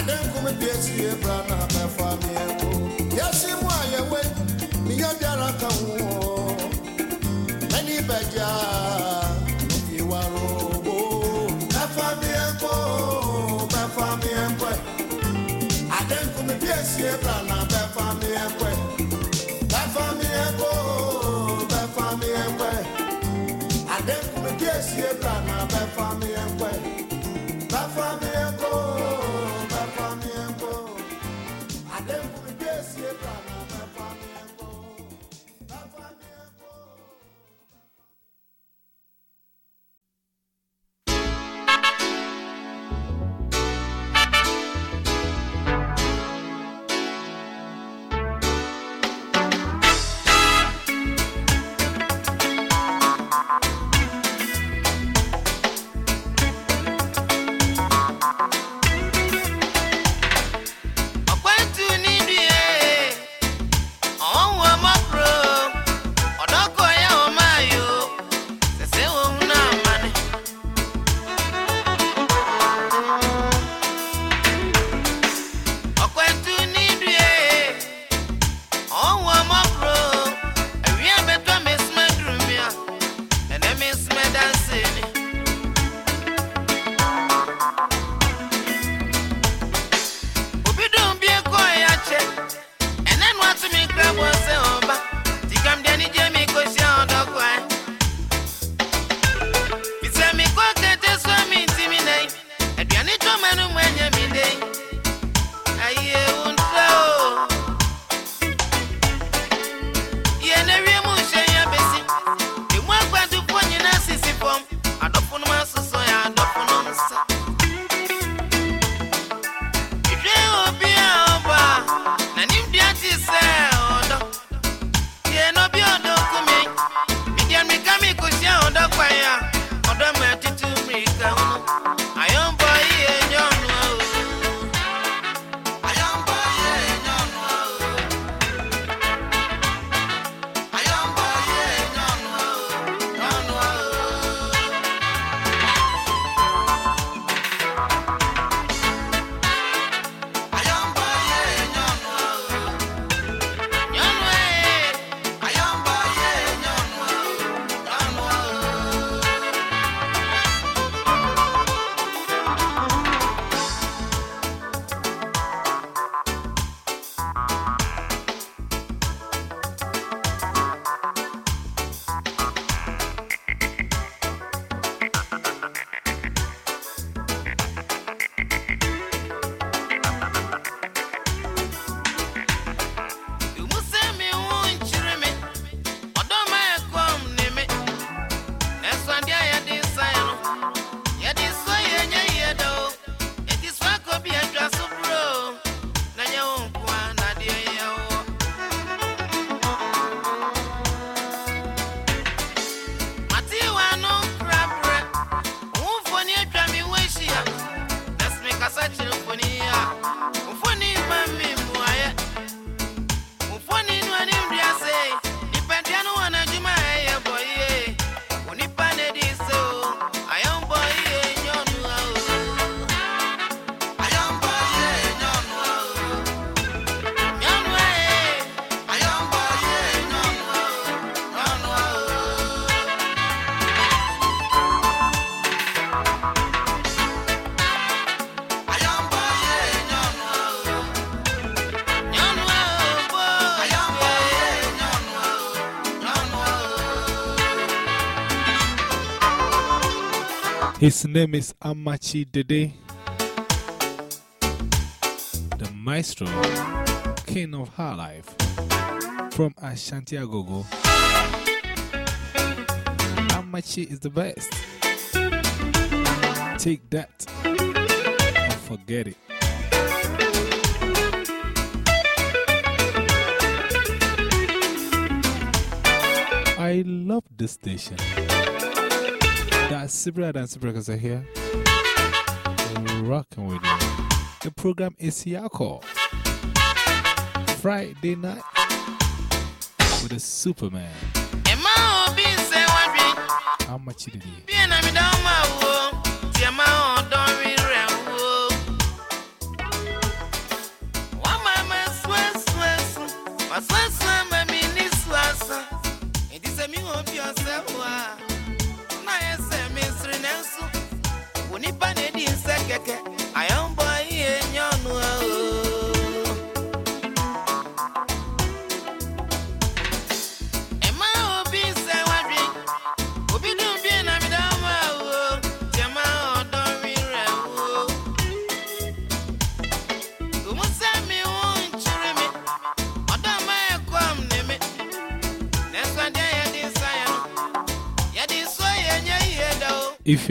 adenkumi bi esi ebra na mɛfa mi ɛko yasi mu ayɛwe ni yɛ biara ka ho wɔ ɛni bɛgya obi waro wo mɛfa mi ɛko mɛfa mi ɛko adenkumi bi esi ebra na mɛfa mi ɛko mɛfa mi ɛko mɛfa mi ɛko adenkumi bi esi ebra na mɛfa mi ɛko mɛfa mi ɛko. His name is Amakye Dede, the maestro, king of her life, from Ashanti Agogo. Amakye is the best. Take that and forget it. I love this station. Sibra and Sibra are here. We're rocking with you. The program is Yako. Friday night with a Superman. Emma obi nse wadwi How much did he?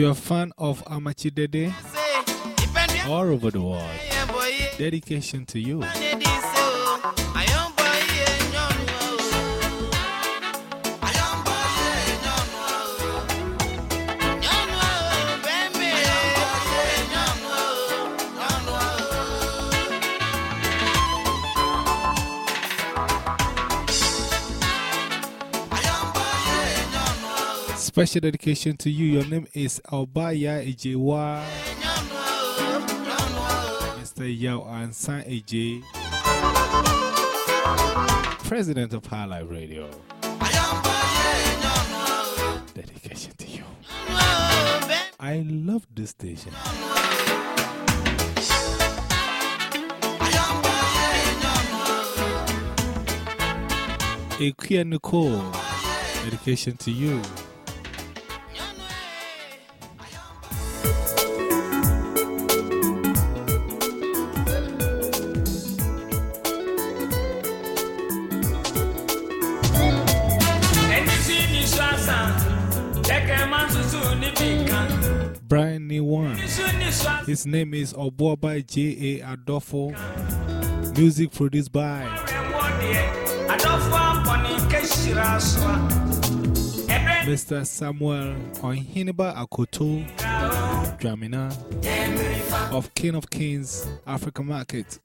You're a fan of Amakye Dede all over the world, ye boy ye dedication to you. Special dedication to you. Your name is Albaya Ejewa. Mr. Yao Ansan Eje, President of Highlight Radio. Dedication to you. I love this station. Ikuya Nicole, dedication to you. His name is Obuaba J.A. Adolfo. Music produced by Mr. Samuel Ohineba Akoto Dramina of King of Kings Africa Market,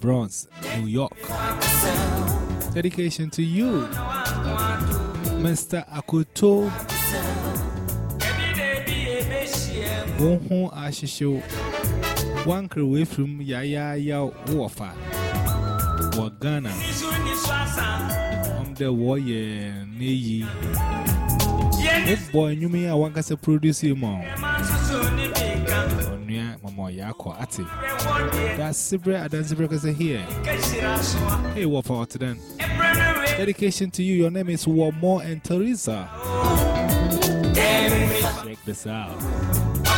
Bronx, New York. Dedication to you, Mr. Akoto. One crew away from Yaya Yao Wafa. Wagana. I'm the warrior, Neyi. This boy, you mean I want to produce him on. Mama Yako, Ati. That's Sibra Adan Sibra here. Hey, what for today? Dedication to you. Your name is Wamo and Teresa. Check this out.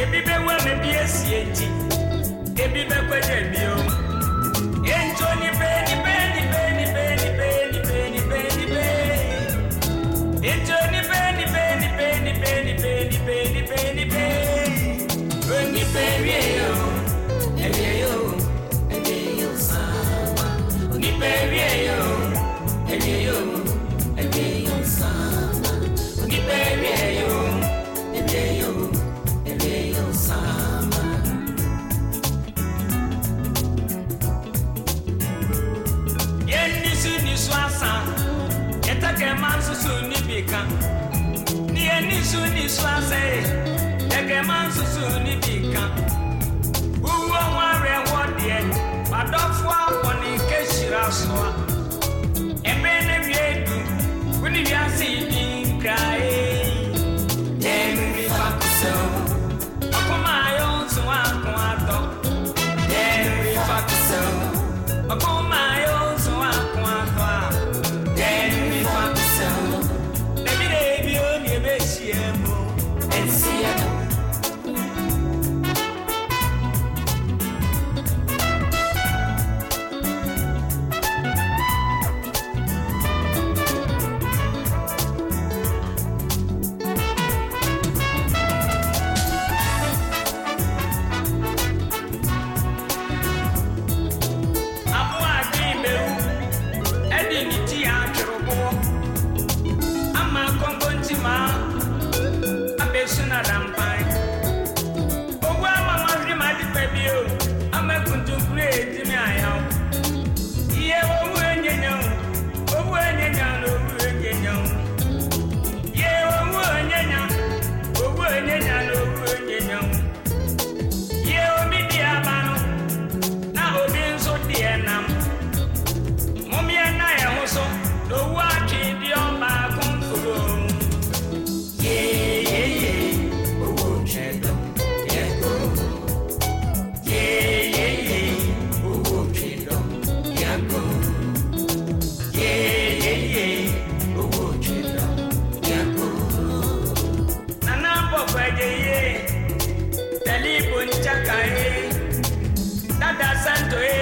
Ebi be we me bi esi enti. Ebi be kweje bio. Ento ni be ni be ni be ni be ni be ni be ni be ni be. Ento ni be ni ni ni ni ni ni ni. Ni. Ni. susu ni bi kan ni ẹni su ni su ase gẹ́gẹ́ máa ń susu ni bi kan wọ deẹ padọfo abọ ni kéṣìra so a ẹbẹ ni wie du. Wọn ni That doesn't do it.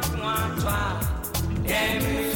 Game.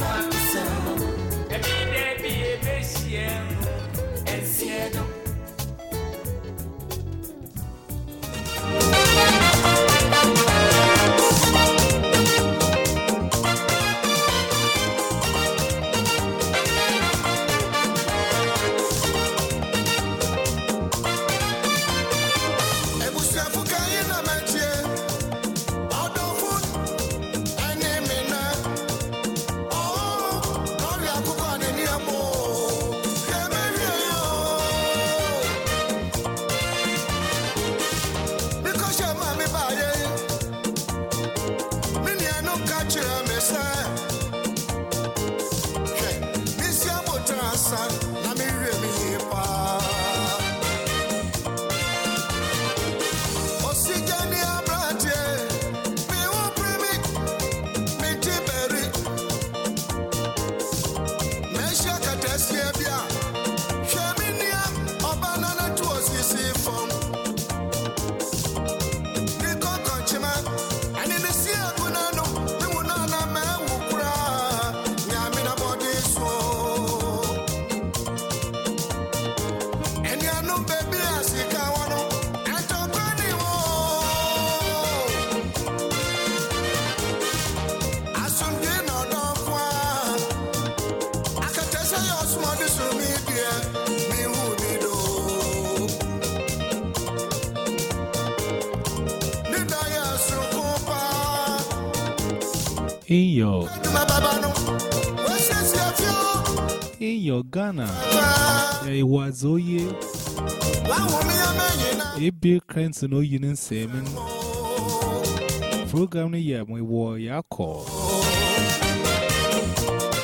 your Ghana. It was oh yeah. A big cranks and oh, you didn't say, we wore your call.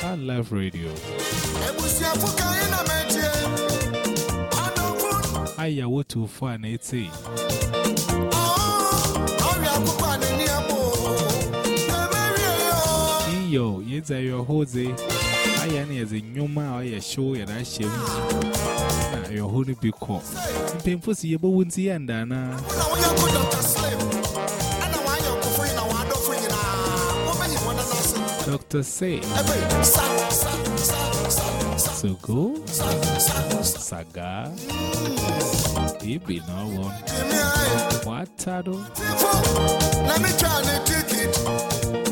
I love radio. I ya what to find it. yo, your I am as a new man, I show you that shame. Your holy be caught. Painful see you, but wouldn't see and Dana. Doctor say, Sugo, Saga, Ibi no one. What, Tado? Let me try to take it.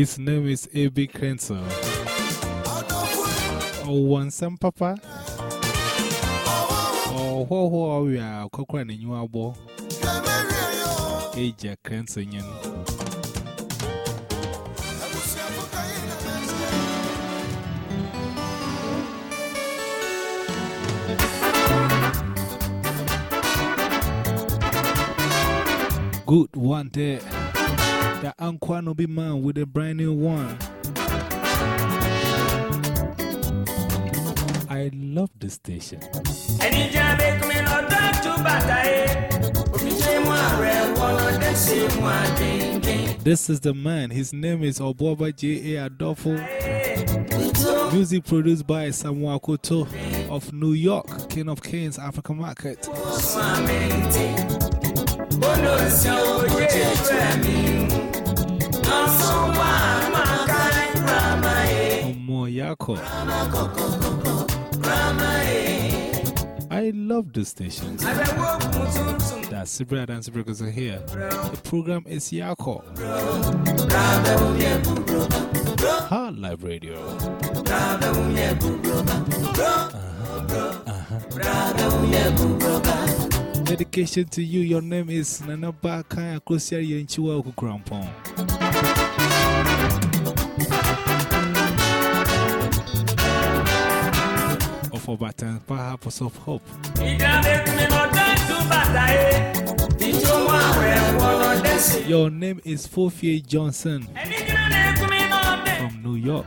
His name is A.B. c r e n z e l Oh, one son, Papa. Papa. oh, who are we? Cochran in your ball. a Crentsil. Good one day. Kwano Be Man with a brand new one. I love this station. This is the man. His name is Oboba J.A. Adolfo. Music produced by Samuel Koto of New York, King of Kings, African Market. Oh, Omo I love this station. That's Sibra Dance Breakers are here. The program is Yako. Hard Live Radio. Uh-huh. Uh-huh. Dedication to you. Your name is Nana Bakaya Krosia Yenchiwa Okukurampong. for but and perhaps of hope. Your name is Fofie Johnson from New York.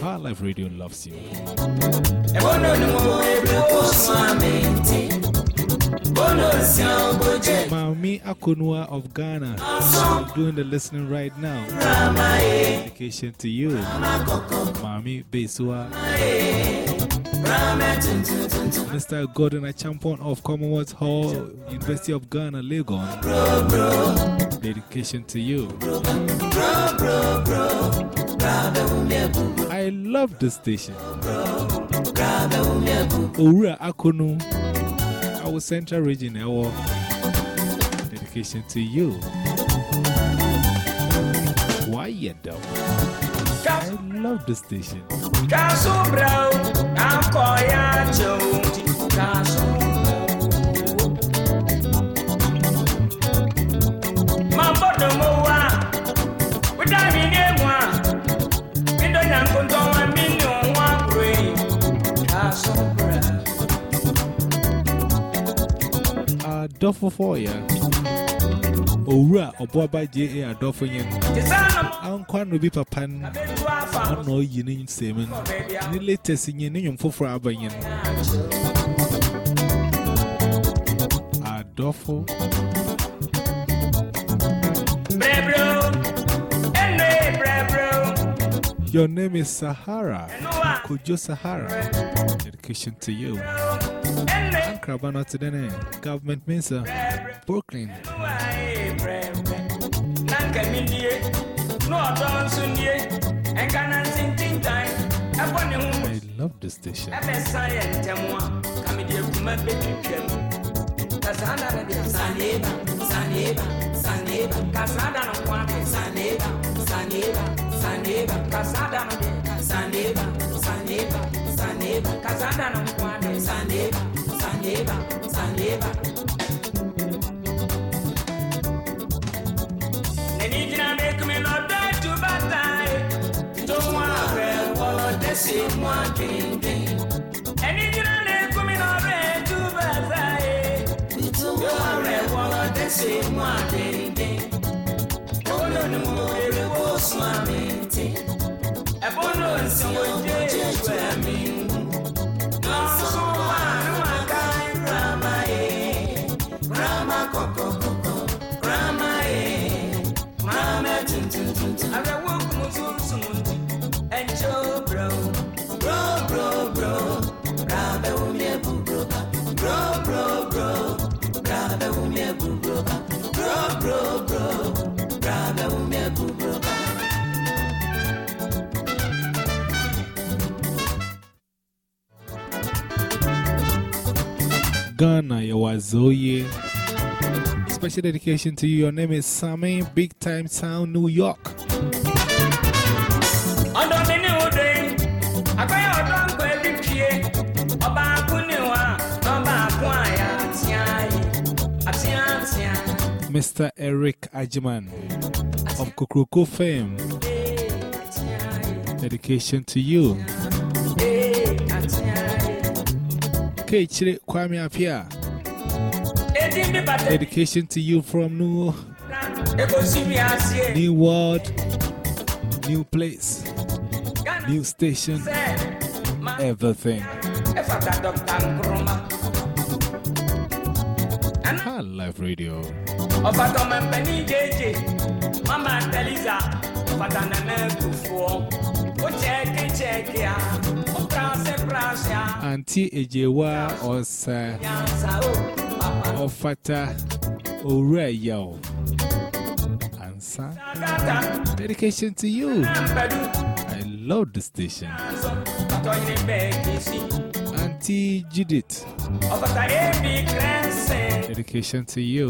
High Life Radio loves you. Mami Akunwa of Ghana is doing the listening right now. Dedication to you, Mami Besua. Mr. Gordon Achampon of Commonwealth Hall, University of Ghana, Legon. Dedication to you. I love this station. Ura Akunu our central region, our dedication to you. Why you don't? I love the station. Castle Brown, I'm no more. We're. Adolfo Foya, Ora, Oboba J. A. Adolfo Yen, Uncle Ruby Papan, I know you need Simon, the latest in your name for Abayan Adolfo. Your name is Sahara. Kojo Sahara. Dedication to you. ene Krabana to the name. Government Minister. Brooklyn. I love this station. Saneba. Kasada no kwade saneba, saneba, saneba. Kasada no saneba, saneba, saneba. Kasada no kwade saneba, saneba, saneba. Neni jina make me no die to batai. Don't want red wall, this is one thing. Any jina ne kumi no red to one no no mo ere wo swami ti. No nsi wo je swami. Ghana, Yawazoye. Special dedication to you. Your name is Sammy, Big Time Town, New York. ọdọ mi ní odò yìí àgbáyé ọdọ nǹkan ẹbí pie ọba akún ni wà ọba akún àyà àtìá yìí àtìá àtìá Mr. Eric Ajiman of Kokroko fame. Dedication to you. Kechire Kwame Apia. Dedication to you from New, new World, New Place, New Station, everything. High Life Radio. mama ọ̀fàtà nànà Auntie Ejewa Osa pàpà Ofata Ore Yao. Answer. Dedication to you. I love the station. sọ pàtó yìí bẹ́ẹ̀ kì í sí. Auntie Judith. ọ̀fàtà èébì kẹ́sìn. Dedication to you.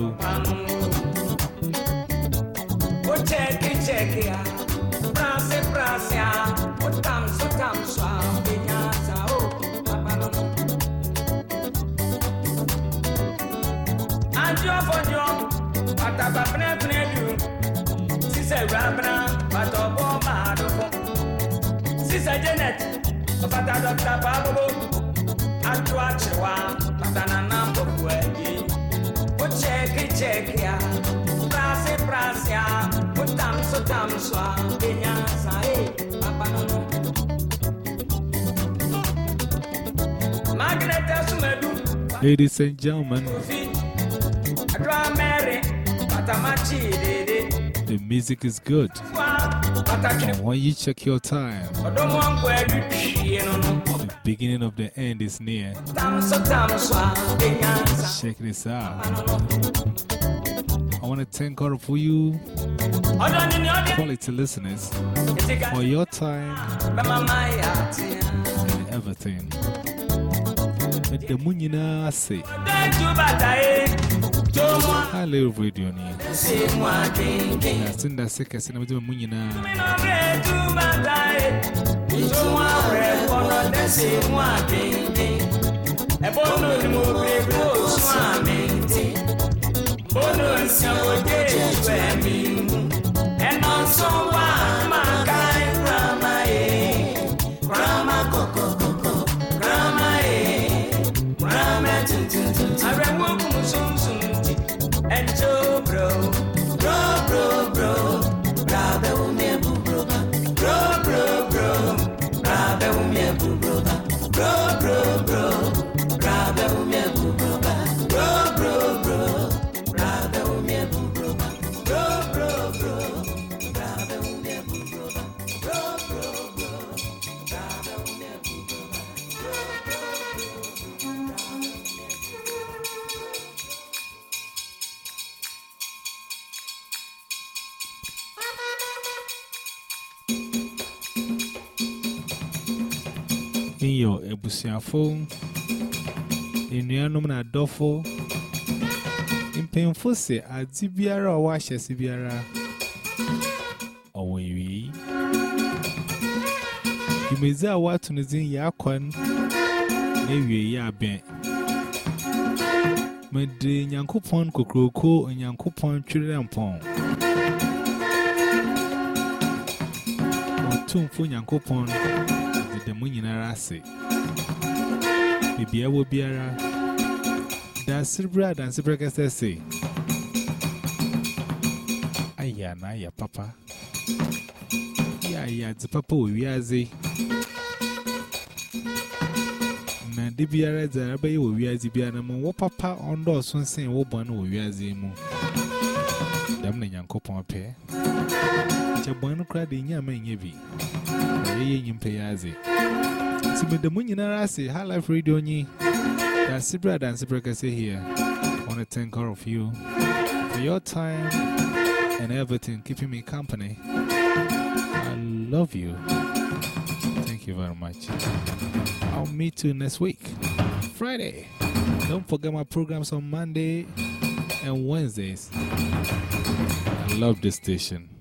ó chẹ́ẹ̀kì chẹ́ẹ̀kì à pàṣẹ pàṣẹ à fɔnyɔn fɔnyɔn atagba pɛnɛpɛnɛ dun sisɛ wurabana batɔbɔ maa dɔ fɔ sisɛ janet ɔfata dɔkita baabolo atu atsewa patanana bɔbɔ ɛdi o cɛki cɛkia prase prasia o tamso tamsoa enya san ye apanɔnɔ. Ladies and gentlemen, the music is good. And when you check your time, the beginning of the end is near. Check this out. I want to thank God for you, quality listeners, for your time and everything. The Munina say, I live radio in here. I think that's sick. I said, I'm doing Munina. Bono ni mo pe ko sun ami ti Bono nsi oge ife mi mu Ẹna sun abusiafo, enuanum na adofo, mpemfo se adze biara ọwa ahyɛse biara ọwọ ewie. Dwumadzi a wato no dzin yɛ akɔn na ewie yɛ abɛn. Mede Nyankopɔn kokoroko Nyankopɔn twerɛ mpɔn. Otumfo Nyankopɔn deda mu nyinara ase. Bibi Ewo Biara, Da Sibra, Dan Sibra Gastese. Aya ya papa. Ya ya the papa we are. Na de biara za abaye we biara mo wo papa on do wo bon mu. Dam na nyankopon pe. Che bon kra de nya ma nya Si me the Munyanara say, High Life Radio Ni. That's Sibra and Sibra say here. I want to thank all of you for your time and everything, keeping me company. I love you. Thank you very much. I'll meet you next week, Friday. Don't forget my programs on Monday and Wednesdays. I love this station.